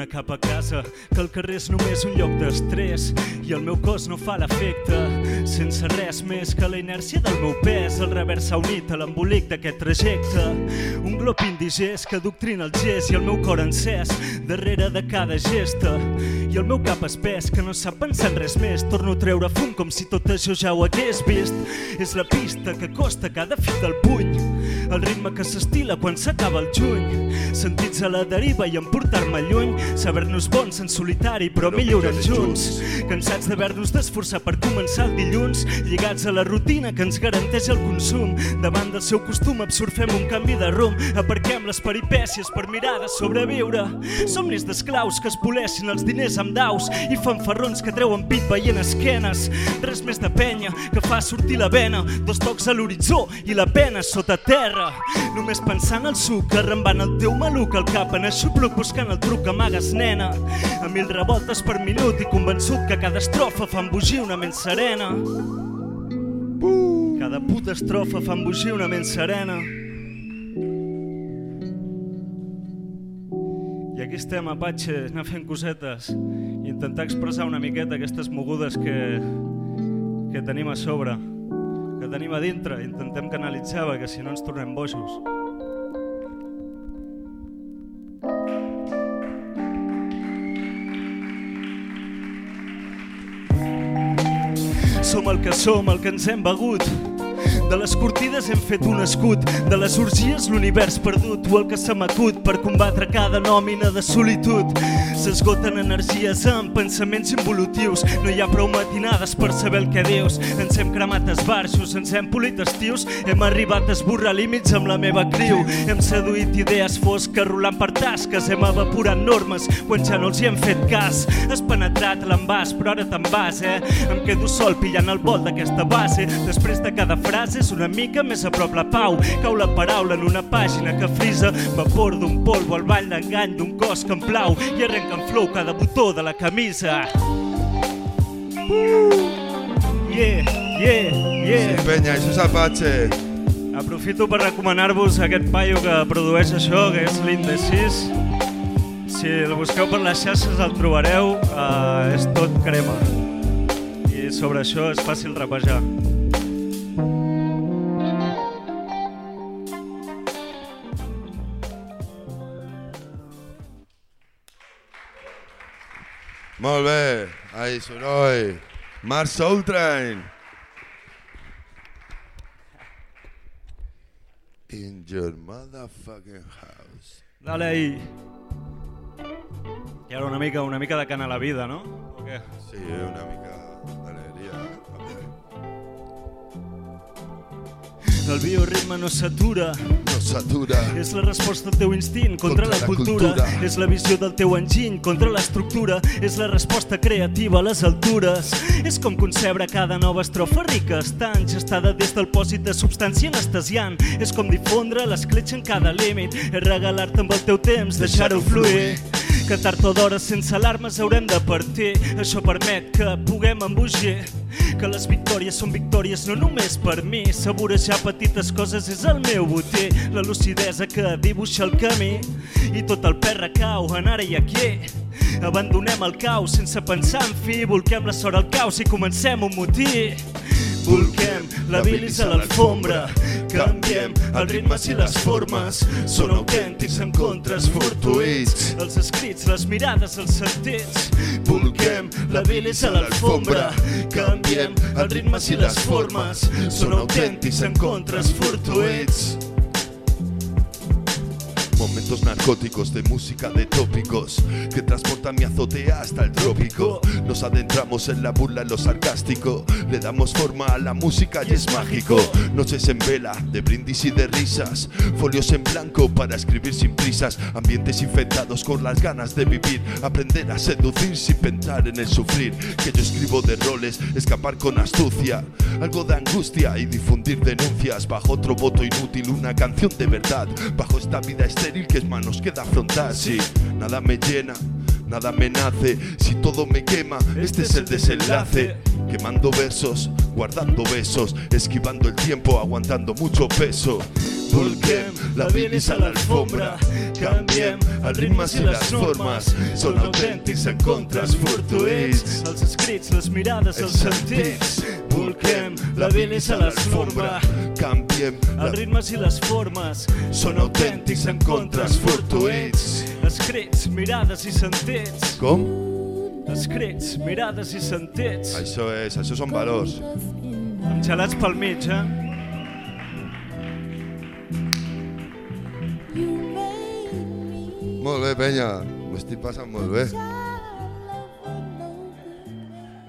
Torna cap a casa, que el carrer és només un lloc d'estrès i el meu cos no fa l'efecte, sense res més que la inèrcia del meu pes, el revers s'ha unit a l'embolic d'aquest trajecte. Un glob indigest que doctrina el gest i el meu cor encès darrere de cada gesta. I el meu cap espès que no sap pensar en res més, torno a treure fum com si tot això ja ho hagués vist. És la pista que costa cada fit del puny, el ritme que s'estila quan s'acaba el juny, sentits a la deriva i emportar-me lluny, saber-nos bons en solitari però millorant junts, cansats d'haver-nos d'esforçar per començar el dilluns, lligats a la rutina que ens garanteix el consum, davant del seu costum absorfem un canvi de rumb, aparquem les peripècies per mirar de sobreviure, somnis d'esclaus que es poleixin els diners amb daus i fanfarrons que treuen pit veient esquenes, res més de penya que fa sortir la vena, dos tocs a l'horitzó i la pena sota terra, només pensant al suc, arrambant el teu maluc al cap en aixopluc buscant el truc que amagues nena, a mil revoltes per minut i convençut que cada estrofa fa embogir una ment serena. Cada puta estrofa fa embogir una ment serena. I aquí estem, Apache, anar fent cosetes i intentar expressar una miqueta aquestes mogudes que, que tenim a sobre, que tenim a dintre. Intentem canalitzar perquè si no ens tornem bojos. Som el que som, el que ens hem begut, de les cortines partides hem fet un escut de les orgies l'univers perdut o el que se m'acut per combatre cada nòmina de solitud. S'esgoten energies amb pensaments involutius. No hi ha prou matinades per saber el que dius. Ens hem cremat esbarxos, ens hem polit estius. Hem arribat a esborrar límits amb la meva criu. Hem seduït idees fosques rolant per tasques. Hem evaporat normes quan ja no els hi hem fet cas. Has penetrat l'envàs, però ara te'n vas, eh? Em quedo sol pillant el vol d'aquesta base. Després de cada frase és una mica més a prop la pau. Cau la paraula en una pàgina que frisa. Vapor d'un polvo al ball d'engany d'un cos que em plau i arrenca en flow cada botó de la camisa. Uh! Yeah, yeah, yeah. Sí, penya, això és Apache. Aprofito per recomanar-vos aquest paio que produeix això, que és l'Indecis. Si el busqueu per les xarxes el trobareu, uh, és tot crema. I sobre això és fàcil rapejar. Molt bé. Ai, soroll. Mark Soul Train. In your motherfucking house. Dale ahí. I ara una mica, una mica de cana a la vida, no? O què? Sí, una mica d'alegria. El bioritme no s'atura. No s'atura. És la resposta al teu instint contra, Contra la, la cultura. cultura. És la visió del teu enginy contra l'estructura. És la resposta creativa a les altures. És com concebre cada nova estrofa rica, estant gestada des del pòsit de substància anestesiant. És com difondre l'escletxa en cada límit. És regalar-te amb el teu temps, deixar-ho fluir. Que tard o d'hora sense alarmes haurem de partir. Això permet que puguem embogir. Que les victòries són victòries no només per mi. Saborejar petites coses és el meu botí. La lucidesa que dibuixa el camí. I tot el pes recau en ara i aquí. Abandonem el caos sense pensar en fi. Volquem la sort al caos i comencem un motí. Volquem la bilis a l'alfombra, canviem els ritmes i les formes, són autèntics encontres fortuïts, els escrits, les mirades, els sentits. Volquem la bilis a l'alfombra, canviem els ritmes i les formes, són autèntics encontres fortuïts. Momentos narcóticos de música de tópicos que transportan mi azotea hasta el trópico. Nos adentramos en la burla, en lo sarcástico. Le damos forma a la música y es mágico. Noches en vela, de brindis y de risas. Folios en blanco para escribir sin prisas. Ambientes infectados con las ganas de vivir. Aprender a seducir sin pensar en el sufrir. Que yo escribo de roles, escapar con astucia. Algo de angustia y difundir denuncias. Bajo otro voto inútil, una canción de verdad. Bajo esta vida estéril que es más nos queda afrontar. Sí, nada me llena. Nada me nace, si todo me quema, este es el desenlace. Quemando versos, guardando besos, esquivando el tiempo, aguantando mucho peso. Volquem la bilis a l'alfombra, canviem els ritmes i les formes, són autèntics encontres fortuïts. Els escrits, les mirades, els sentits. Volquem la bilis a l'alfombra, canviem els ritmes i les formes, són autèntics encontres fortuïts. Escrits, mirades i sentits. Com? Escrits, mirades i sentits. Això és, això són valors. Amb gelats pel mig, eh? Molt bé, penya, m'ho estic passant molt bé.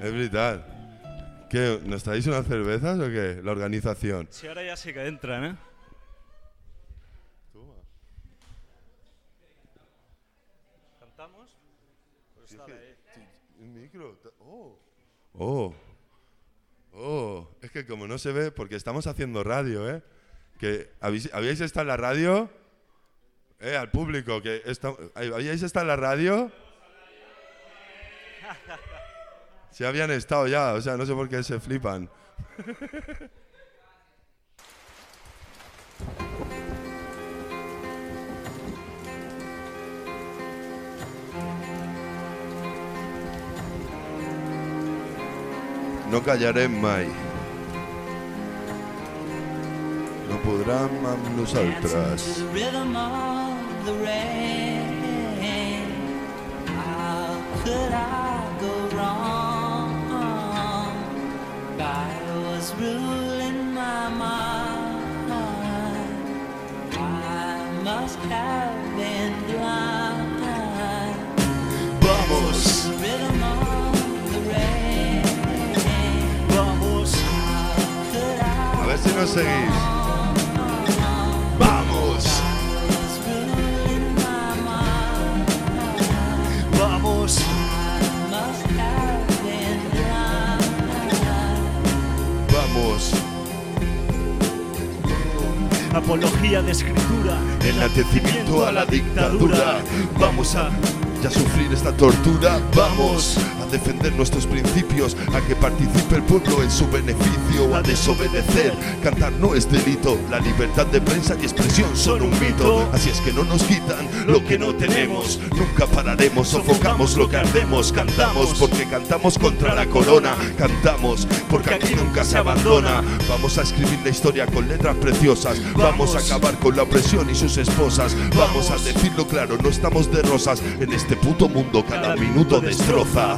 És veritat. ¿Qué? ¿Nos traéis unas cervezas o qué? La organización. Si ara ja sí que entren, eh? ¿Cantamos? Pues Sí, dale sí, un micro. Oh. Oh. Oh. Es que como no se ve, porque estamos haciendo radio, ¿eh? Que habéis, ¿Habíais estado en la radio? Eh, al público, que está- ¿habíais estado en la radio? Sí habían estado ya, o sea, no sé por qué se flipan. No callarem mai. No podran amb nosaltres. How could I si nos seguís. Vamos. Vamos. Vamos. Apología de escritura. Enaltecimiento a la dictadura. Vamos a ya sufrir esta tortura. Vamos defender nuestros principios, a que participe el pueblo en su beneficio, a desobedecer. Cantar no es delito, la libertad de prensa y expresión son un mito. Así es que no nos quitan lo que no tenemos. Nunca pararemos, sofocamos lo que ardemos. Cantamos porque cantamos contra la corona. Cantamos porque aquí nunca se abandona. Vamos a escribir la historia con letras preciosas. Vamos a acabar con la opresión y sus esposas. Vamos a decirlo claro, no estamos de rosas. En este puto mundo cada minuto destroza.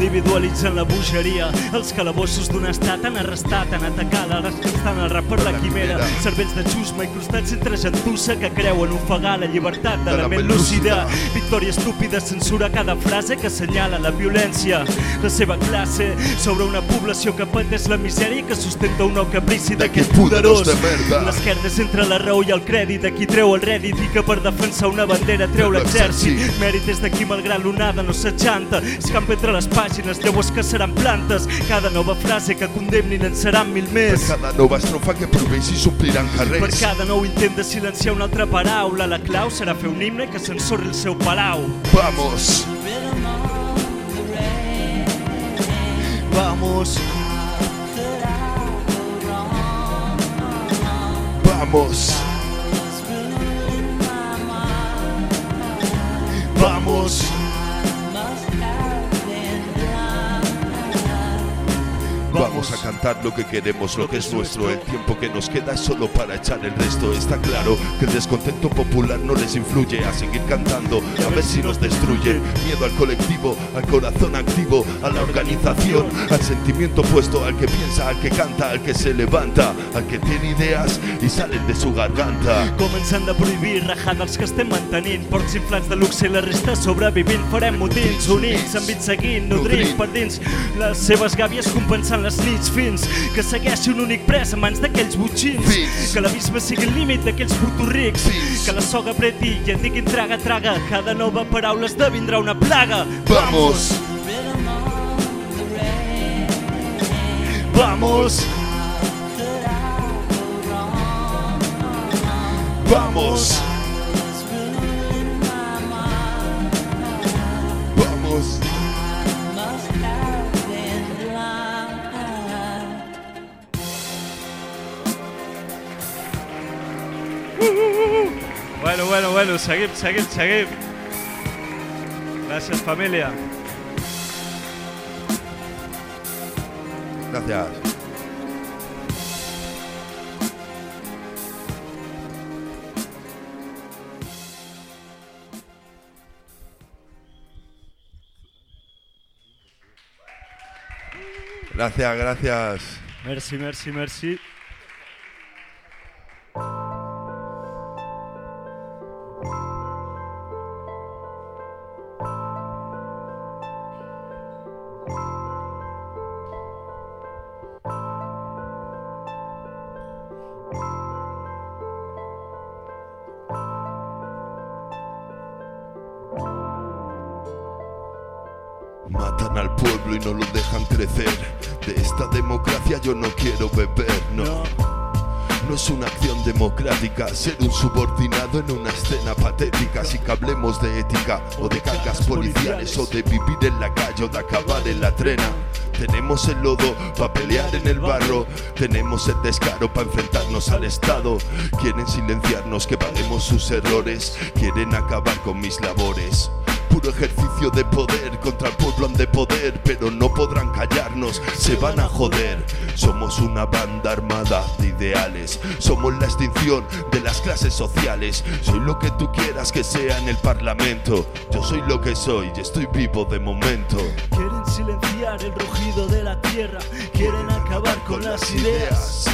Individualitzen la bogeria. Els calabossos d'un estat han arrestat, han atacat, ara estan al rap per la quimera. Cervells de xusma incrustats entre gentussa que creuen ofegar la llibertat de la ment lúcida. Victòria estúpida censura cada frase que assenyala la violència. La seva classe sobre una població que pateix la misèria i que sustenta un nou caprici d'aquest poderós. L'esquerda és entre la raó i el crèdit, de qui treu el rèdit i que per defensar una bandera treu l'exèrcit. Mèrit és de qui malgrat l'onada no s'aixanta, escampa entre les pàgines, llavors que seran plantes. Cada nova frase que condemnin en seran mil Per més. cada nova estrofa que proveixi s'ompliran Per carrers. cada nou intent de silenciar una altra paraula, la clau serà fer un himne que s'ensorri el seu palau. Vamos. Vamos. Vamos. Vamos. Vamos a cantar lo que queremos, lo que es nuestro. El tiempo que nos queda es solo para echar el resto. Está claro que el descontento popular no les influye a seguir cantando, a ver si nos destruyen. Miedo al colectivo, al corazón activo, a la organización, al sentimiento opuesto, al que piensa, al que canta, al que se levanta, al que tiene ideas y salen de su garganta. Començant de prohibir, rajar dels que estem mantenint Porcs inflats de luxe i la resta sobrevivint Farem motins units, amb vit seguint, nodrint per dins Les seves gàbies compensant les nits fins Que segueixi un únic pres a mans d'aquells botxins Fins. Que l'abisme sigui el límit d'aquells putorrics Que la soga apreti i et diguin traga, traga Cada nova paraula esdevindrà una plaga Vamos. Vamos? Vamos. Vamos. Bueno, bueno, bueno, seguim, seguim, seguim. Gràcies, família. Gracias. Gracias, gracias. Merci, merci, merci. Ser un subordinado en una escena patética. Así que hablemos de ética o de cargas policiales o de vivir en la calle o de acabar en la trena. Tenemos el lodo para pelear en el barro. Tenemos el descaro para enfrentarnos al Estado. Quieren silenciarnos que paguemos sus errores. Quieren acabar con mis labores. Puro ejercicio de poder, contra el pueblo han de poder, pero no podrán callarnos, se van a joder. Somos una banda armada de ideales, somos la extinción de las clases sociales. Soy lo que tú quieras que sea en el parlamento. Yo soy lo que soy y estoy vivo de momento. Quieren silenciar el rugido de la tierra, quieren acabar con las ideas.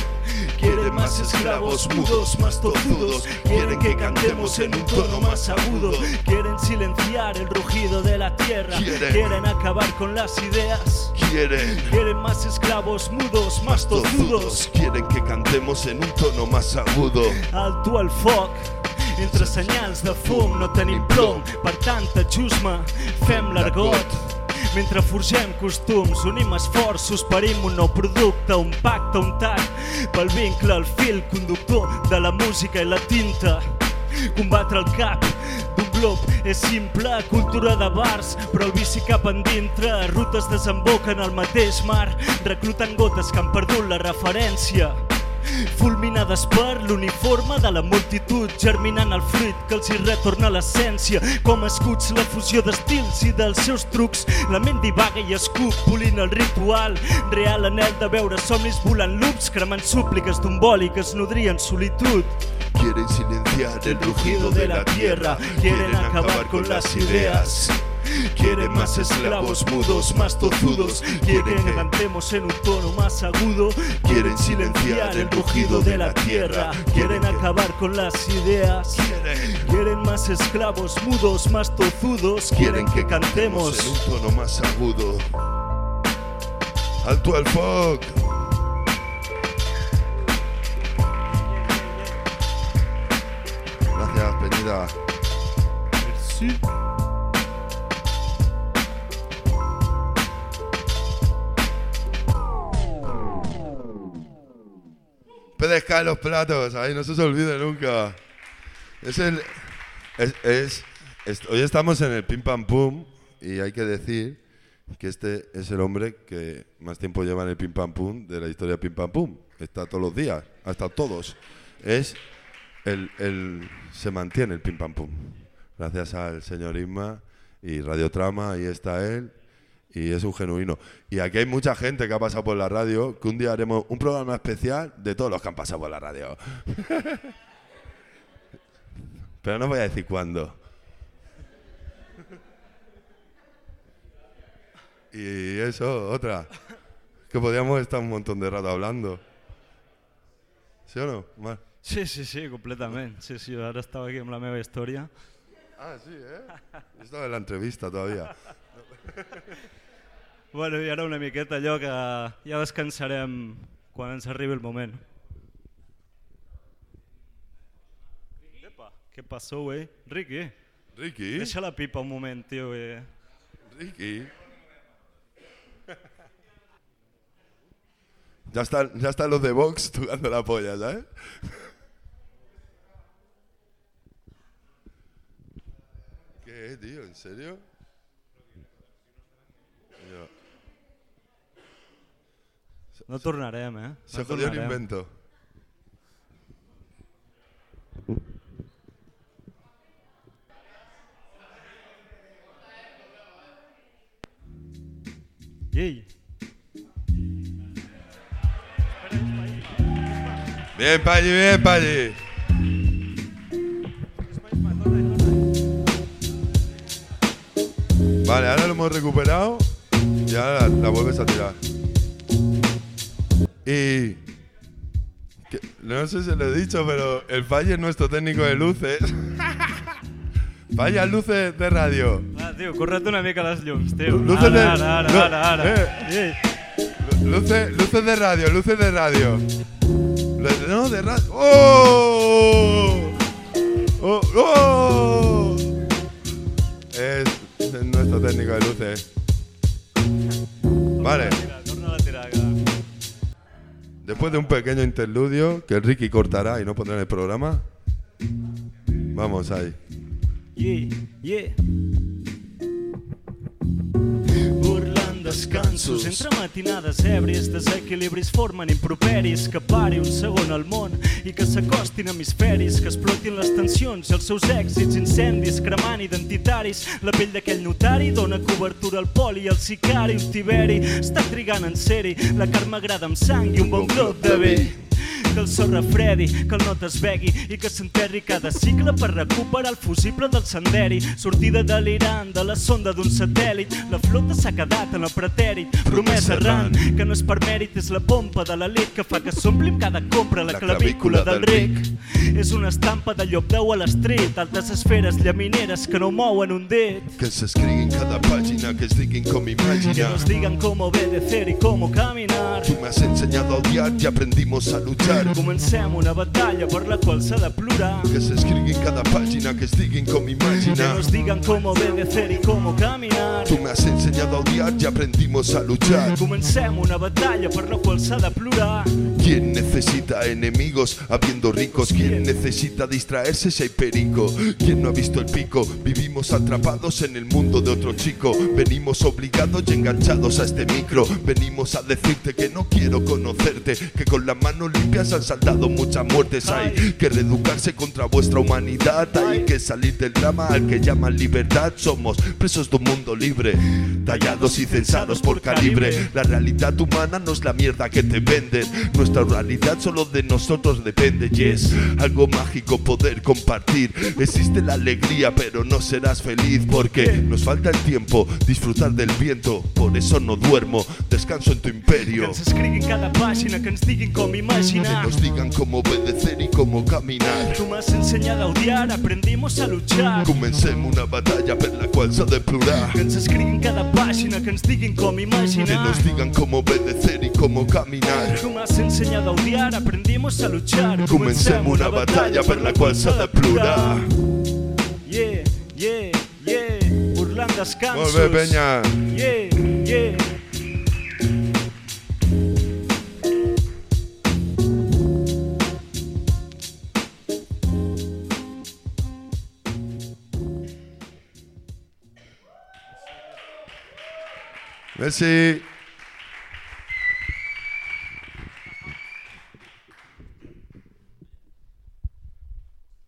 Quieren más esclavos mudos, más tozudos. Quieren que cantemos en un tono más agudo. Quieren silenciar el rugido de la tierra. Quieren. Acabar con las ideas. Quieren Quieren más esclavos mudos, más tozudos. tozudos, quieren que cantemos en un tono más agudo. Alto al foc. Entre senyals de fum no tenim plom, per tanta xusma fem l'argot. Mentre forgem costums, unim esforços, parim un nou producte, un pacte, un tac, pel vincle, el fil conductor de la música i la tinta. Combatre el cap d'un glob és simple, cultura de bars, però el vici cap endintre, rutes desemboquen al mateix mar, recluten gotes que han perdut la referència. Fulminades per l'uniforme de la multitud, germinant el fruit que els hi retorna l'essència. Com escuts la fusió d'estils i dels seus trucs, la ment divaga i escup, polint el ritual. Real anel de veure somnis volant loops, cremant súpliques d'un boli que es nodria en solitud. Quieren silenciar el rugido de la tierra, quieren acabar con las ideas. Quieren más esclavos mudos, más tozudos. Quieren que cantemos en un tono más agudo. Quieren silenciar el rugido de la tierra. Quieren acabar con las ideas. Quieren más esclavos mudos, más tozudos. Quieren que cantemos en un tono más agudo. Alto al fog. Gracias, Peñida. Puedes caer los platos, ahí no se os olvide nunca. Es el, es, hoy estamos en el Pim Pam Pum y hay que decir que este es el hombre que más tiempo lleva en el Pim Pam Pum de la historia Pim Pam Pum. Está todos los días, ha estado todos. Es el, el- se mantiene el Pim Pam Pum. Gracias al señor Isma y Radiotrama, ahí está él. Y es un genuino. Y aquí hay mucha gente que ha pasado por la radio, que un día haremos un programa especial de todos los que han pasado por la radio. Pero no voy a decir cuándo. Y eso, otra. Que podríamos estar un montón de rato hablando. ¿Sí o no, Mar? Sí, sí, sí, completament. Sí, sí, ara estava aquí amb la meva història. Ah, sí, eh? Estaba en la entrevista todavía. Bueno, i ara una miqueta allò que ja descansarem quan ens arribi el moment. Epa, què passó, güey? Ricky. Ricky. Deixa la pipa un moment, tio. Eh. Ricky. Ya están, ya están los de Vox tocando la polla, ¿sabes? ¿Qué, tío? ¿En serio? Ya. No tornarem, eh? Se no jodió el invento. Ei, Bien, Palli, bien, Palli. Vale, ahora lo hemos recuperado y ahora la, la vuelves a tirar. Y... que- no sé si lo he dicho, pero el Falle es nuestro técnico de luces. Falla luces de radio. va, tio, corre't una mica les llums, tio. Ara, ara, no, ara, ara. eh. Luces, luces de radio, luces de radio. Lu- No, de radio. ¡Oh! ¡Oh! ¡Oh! Es nuestro técnico de luces. Vale. Después de un pequeño interludio que Ricky cortará y no pondrá en el programa. Vamos ahí. Descansos. Entre matinades èbries, desequilibris formen improperis, que pari un segon al món i que s'acostin hemisferis, que explotin les tensions i els seus èxits, incendis, cremant identitaris. La pell d'aquell notari dona cobertura al poli al sicari, un tiberi està trigant en ser-hi. La carn m'agrada amb sang i un bon glop de bé. Que el sol refredi, que el no t'esvegui i que s'enterri cada cicle per recuperar el fusible del senderi. Sortida delirant de la sonda d'un satèl·lit, la flota s'ha quedat en el pretèrit. Promesa errant, que no és per mèrit, és la pompa de l'elit que fa que s'ompli amb cada compra la, La clavícula clavícula del ric. És una estampa de llop de Wall Street, altes esferes llamineres que no mouen un dit. Que se escribe en cada página, que es digan como Que imaginar. nos digan cómo obedecer y cómo caminar. Tú me has enseñado a odiar y aprendimos a luchar. Comencem una batalla per la qual s'ha de plorar. Que se escribe en cada página, que es digan como Que imaginar. nos digan cómo obedecer y cómo caminar. Tú me has enseñado a odiar y aprendimos a luchar. Comencem una batalla per la qual s'ha de plorar. ¿Quién necesita enemigos habiendo ricos? ¿Quién necesita distraerse si hay perico? ¿Quién no ha visto el pico? Vivimos atrapados en el mundo de otro chico. Venimos obligados y enganchados a este micro. Venimos a decirte que no quiero conocerte. Que con las manos limpias han saltado muchas muertes. Hay que reeducarse contra vuestra humanidad. Hay que salir del drama al que llaman libertad. Somos presos de un mundo libre. Tallados y censados por calibre. La realidad humana no es la mierda que te venden. Nuestra realidad solo de nosotros depende. Y es algo mágico poder compartir. Existe la alegría, pero no serás feliz porque nos falta el tiempo. Disfrutar del viento. Por eso no duermo. Descanso en tu Que imperio. ens escriguin cada pàgina, que ens diguin com Que imaginar. Nos digan cómo obedecer y cómo caminar. Tu m'has ensenyat a odiar, aprendimos a luchar. Comencem una batalla per la qual s'ha de plorar. Que ens escriguin cada pàgina, que ens diguin com Que imaginar. nos digan cómo obedecer y cómo caminar. Tu m'has ensenyat a odiar, aprendimos a luchar. Comencem una batalla per la qual s'ha de plorar. Yeah, yeah, yeah, burlant descansos. Molt bé, penya. Yeah, yeah. Merci.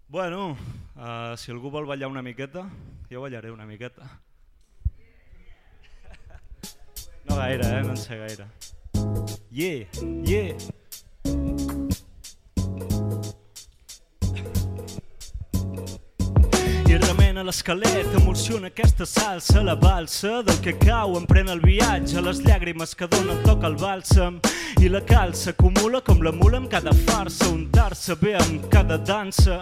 Bueno, uh, si algú vol ballar una miqueta, jo ballaré una miqueta. No gaire, eh? No en sé gaire. Yeah, yeah. I remena l'esquelet, emociona aquesta salsa, la balsa del que cau, emprèn el viatge, les llàgrimes que donen toc al bàlsam, i la calça acumula com la mula amb cada farsa, untar-se bé amb cada dansa,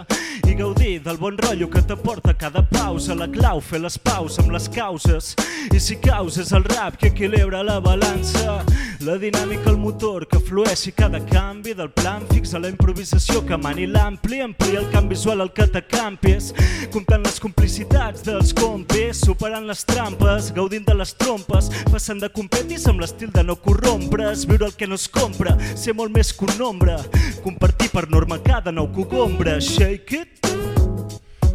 i gaudir del bon rotllo que t'aporta cada pausa, la clau, fer les paus amb les causes, i si causes el rap que equilibra la balança, la dinàmica, el motor que flueixi cada canvi del plan fix a la improvisació que mani l'ampli, amplia el camp visual al que t'acampis, comptant les complicitats dels compis, superant les trampes, gaudint de les trompes, passant de competis amb l'estil de no corrompre's, viure el que no es compra, ser molt més que un nombre, compartir per norma cada nou cogombre, shake it,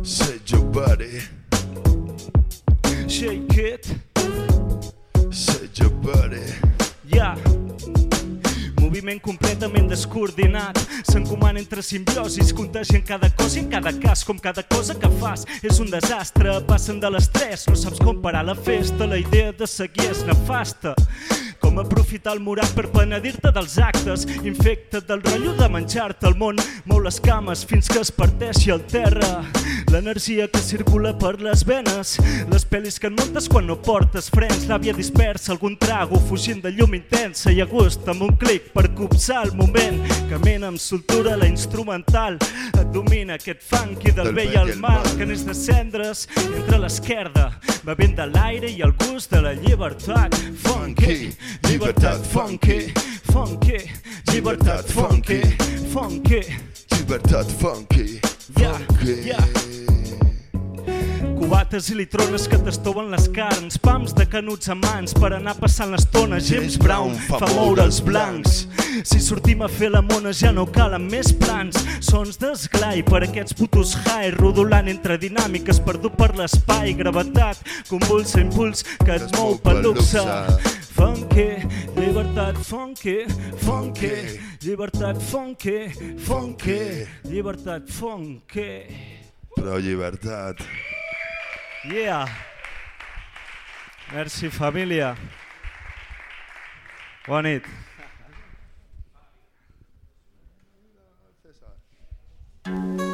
Say your body. shake it, Say your body. Yeah. Moviment completament descoordinat. S'encomana entre simbiosis Contagien cada cosa i en cada cas Com cada cosa que fas és un desastre. Passen de l'estrès, no saps com parar la festa. La idea de seguir és nefasta. Com aprofitar el morat per penedir-te dels actes? Infecta't del rotllo de menjar-te el món. Mou les cames fins que es parteixi el terra. L'energia que circula per les venes. Les pel·lis que en muntes quan no portes frens. L'àvia dispersa, algun trago fugint de llum intensa I a gust amb un clic per copsar el moment Camina amb soltura la instrumental. Et domina aquest funky del, bé i el mal Que n'és de cendres entre l'esquerda Bevent de l'aire i el gust de la llibertat. Funky, llibertat funky. Funky, llibertat funky. Funky, Libertad funky. Funky. ja Cubates i litrones que t'estoven les carns. Pams de canuts a mans per anar passant l'estona. James Brown fa moure els blancs. Si sortim a fer la mona ja no calen més plans. Sons d'esglai per aquests putos high Rodolant entre dinàmiques perdut per l'espai Gravetat, convulsa, impuls que et mou pel luxe. funky, llibertat funky, funky, llibertat funky, funky, llibertat funky. Pro llibertat. Yeah. Merci, família. Bona nit. La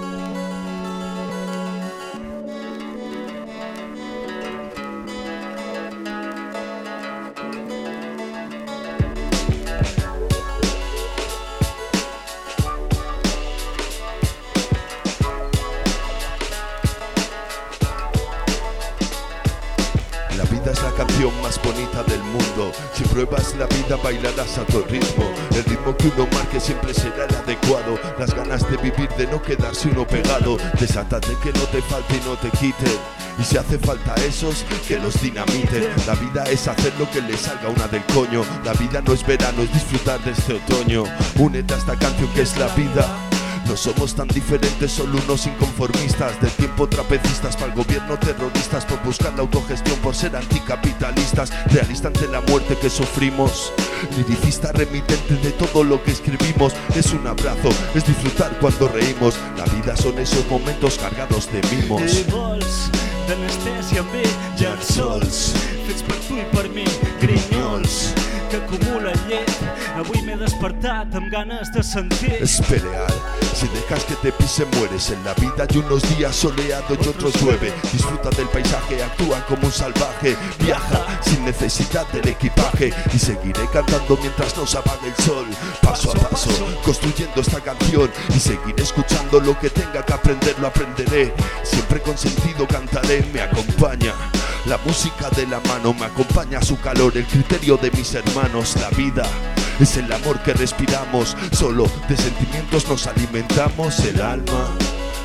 canción más bonita del mundo. Si pruebas la vida, bailarás a tu ritmo. El ritmo que uno marque siempre será el adecuado. Las ganas de vivir, de no quedarse uno pegado. Desátate que no te falte y no te quiten. Y si hace falta esos, que los dinamiten. La vida es hacer lo que le salga una del coño. La vida no es verano, es disfrutar de este otoño. Únete a esta canción que es la vida. No somos tan diferentes, solo unos inconformistas. Del tiempo trapecistas para el gobierno terroristas Por buscar la autogestión, por ser anticapitalistas. Realista ante la muerte que sufrimos. Liricista remitente de todo lo que escribimos. Es un abrazo, es disfrutar cuando reímos. La vida son esos momentos cargados de mimos. D'anestèsia amb ell, llençols, fets per tu i per mi, grinyols, que acumulen llet. Avui m'he despertat amb ganes de sentir. Es pelear, si dejas que te pise mueres En la vida. Hay unos días soleados y otros llueve. Disfruta del paisaje, actúa como un salvaje. Viaja sin necesidad del equipaje. Y seguiré cantando mientras nos apague el sol. Paso a paso, construyendo esta canción. Y seguiré escuchando lo que tenga que aprender, lo aprenderé. Siempre con sentido cantaré, me acompaña la música de la mano me acompaña su calor, el criterio de mis hermanos, la vida es el amor que respiramos, solo de sentimientos nos alimentamos el alma.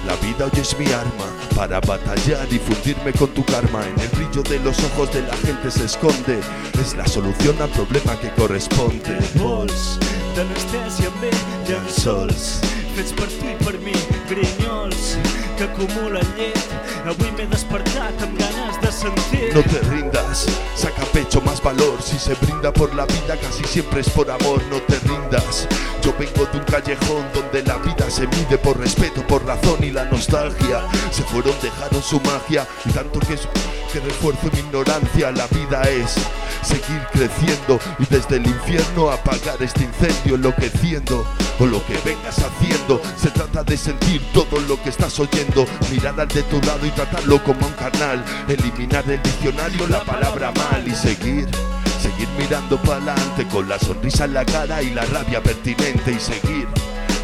La vida hoy es mi arma para batallar y fundirme con tu karma. En el brillo de los ojos de la gente se esconde, es la solución al problema que corresponde. Que acumulen llet. Avui m'he despertat amb ganes de sentir. No te rindas, saca pecho más valor. Si se brinda por la vida, casi siempre es por amor. No te rindas. Yo vengo de un callejón donde la vida se mide por respeto, por razón y la nostalgia. Se fueron, dejaron su magia y tanto que, que refuerzo mi ignorancia. La vida es seguir creciendo y desde el infierno apagar este incendio enloqueciendo o lo que vengas haciendo. Se trata de sentir todo lo que estás oyendo, mirar al de tu lado y tratarlo como un canal, eliminar del diccionario la palabra mal y seguir. Seguir mirando para adelante con la sonrisa en la cara y la rabia pertinente y seguir,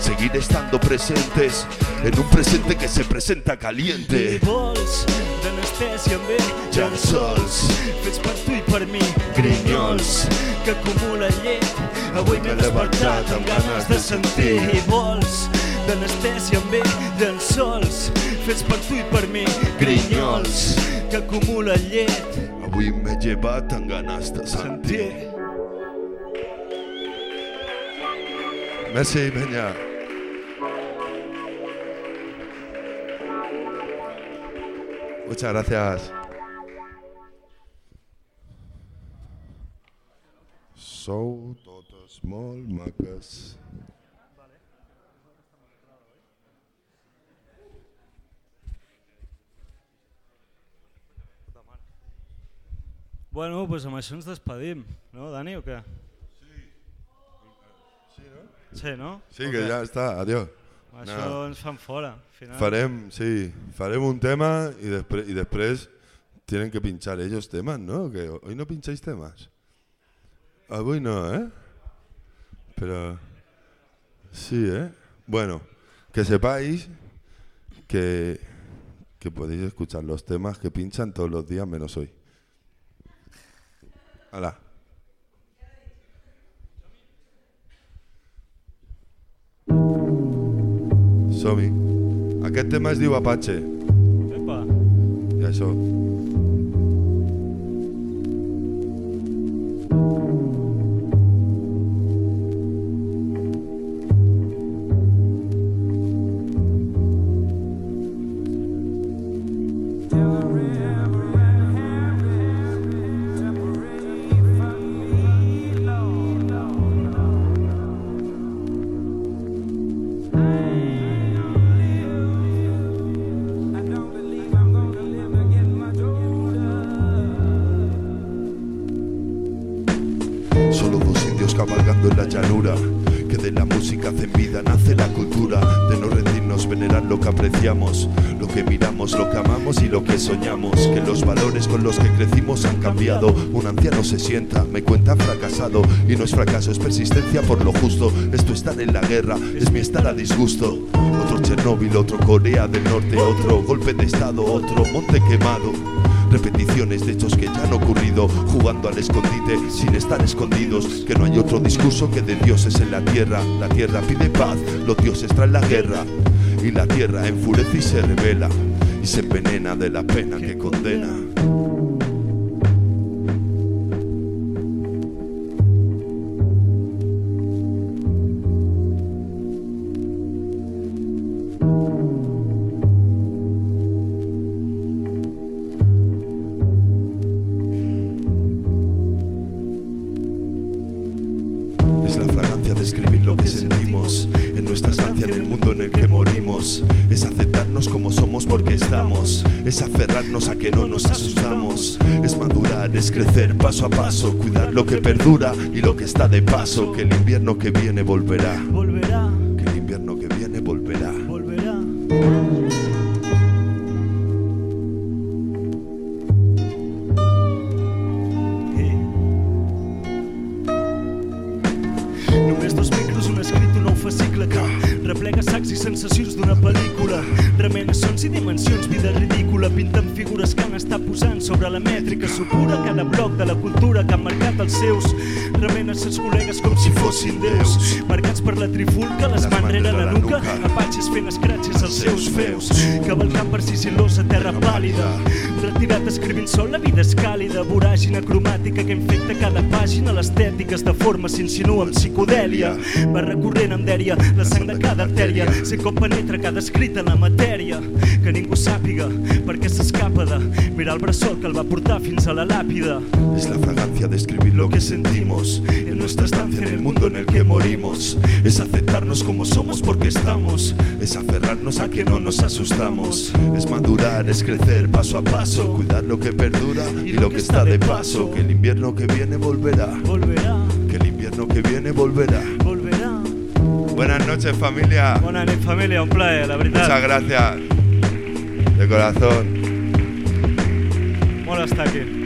seguir estando presentes en un presente que se presenta caliente. I vols d'anestèsia amb ell, Llençols, fets per tu i per mi, grinyols, que acumulen llet. Avui m'he despertat amb ganes de sentir. I vols d'anestèsia amb ell, llençols, fets per tu i per mi, grinyols, que acumulen llet. Avui m'he llevat amb ganes de sentir. Merci, Peña. Muchas gracias. Totes molt maques. Bueno, doncs amb això ens despedim, no, Dani, o què? Sí, no? Sí, O que què? ja està, adiós. Això No. ens fan fora, al final. Farem, sí, farem un tema y, despre- tienen que pinchar ellos temas, ¿no? Que hoy no pincháis temas. Hoy no, ¿eh? Pero sí, ¿eh? Bueno, que sepáis que, que podéis escuchar los temas que pinchan todos los días menos hoy. Hala. Som-hi. Aquest tema es diu Apache. Epa. I això. Hey. Llanura. Que de la música hacen vida, nace la cultura. De no rendirnos, venerar lo que apreciamos. Lo que miramos, lo que amamos y lo que soñamos. Que los valores con los que crecimos han cambiado. Un anciano se sienta, me cuenta fracasado. Y no es fracaso, es persistencia por lo justo. Esto estar en la guerra, es mi estar a disgusto. Otro Chernóbil, otro Corea del Norte, otro golpe de estado, otro monte quemado. Repeticiones de hechos que ya han ocurrido, jugando al escondite sin estar escondidos. Que no hay otro discurso que de dioses en la tierra. La tierra pide paz, los dioses traen la guerra. Y la tierra enfurece y se revela. Y se envenena de la pena que condena. De paso. Que el invierno que viene volverá. Es deforma, s'insinua amb psicodèlia, va recorrent amb dèria la sang de cada artèria, sé com penetra cada escrit en la matèria, que ningú sàpiga perquè s'escapa de mirar el bressol que el va portar fins a la làpida. Es la fragancia de escribir lo que sentimos en nuestra estancia en el mundo en el que morimos. Es aceptarnos como somos porque estamos. Es aferrarnos a que no nos asustamos. Es madurar, es crecer paso a paso. Cuidar lo que perdura y lo que está de paso. Que el invierno que viene volverá. Volverá, Que viene volverá. volverá. Buenas noches familia. Bona nit, família, un plaer, la veritat. Muchas gracias. De corazón. Molt estar aquí.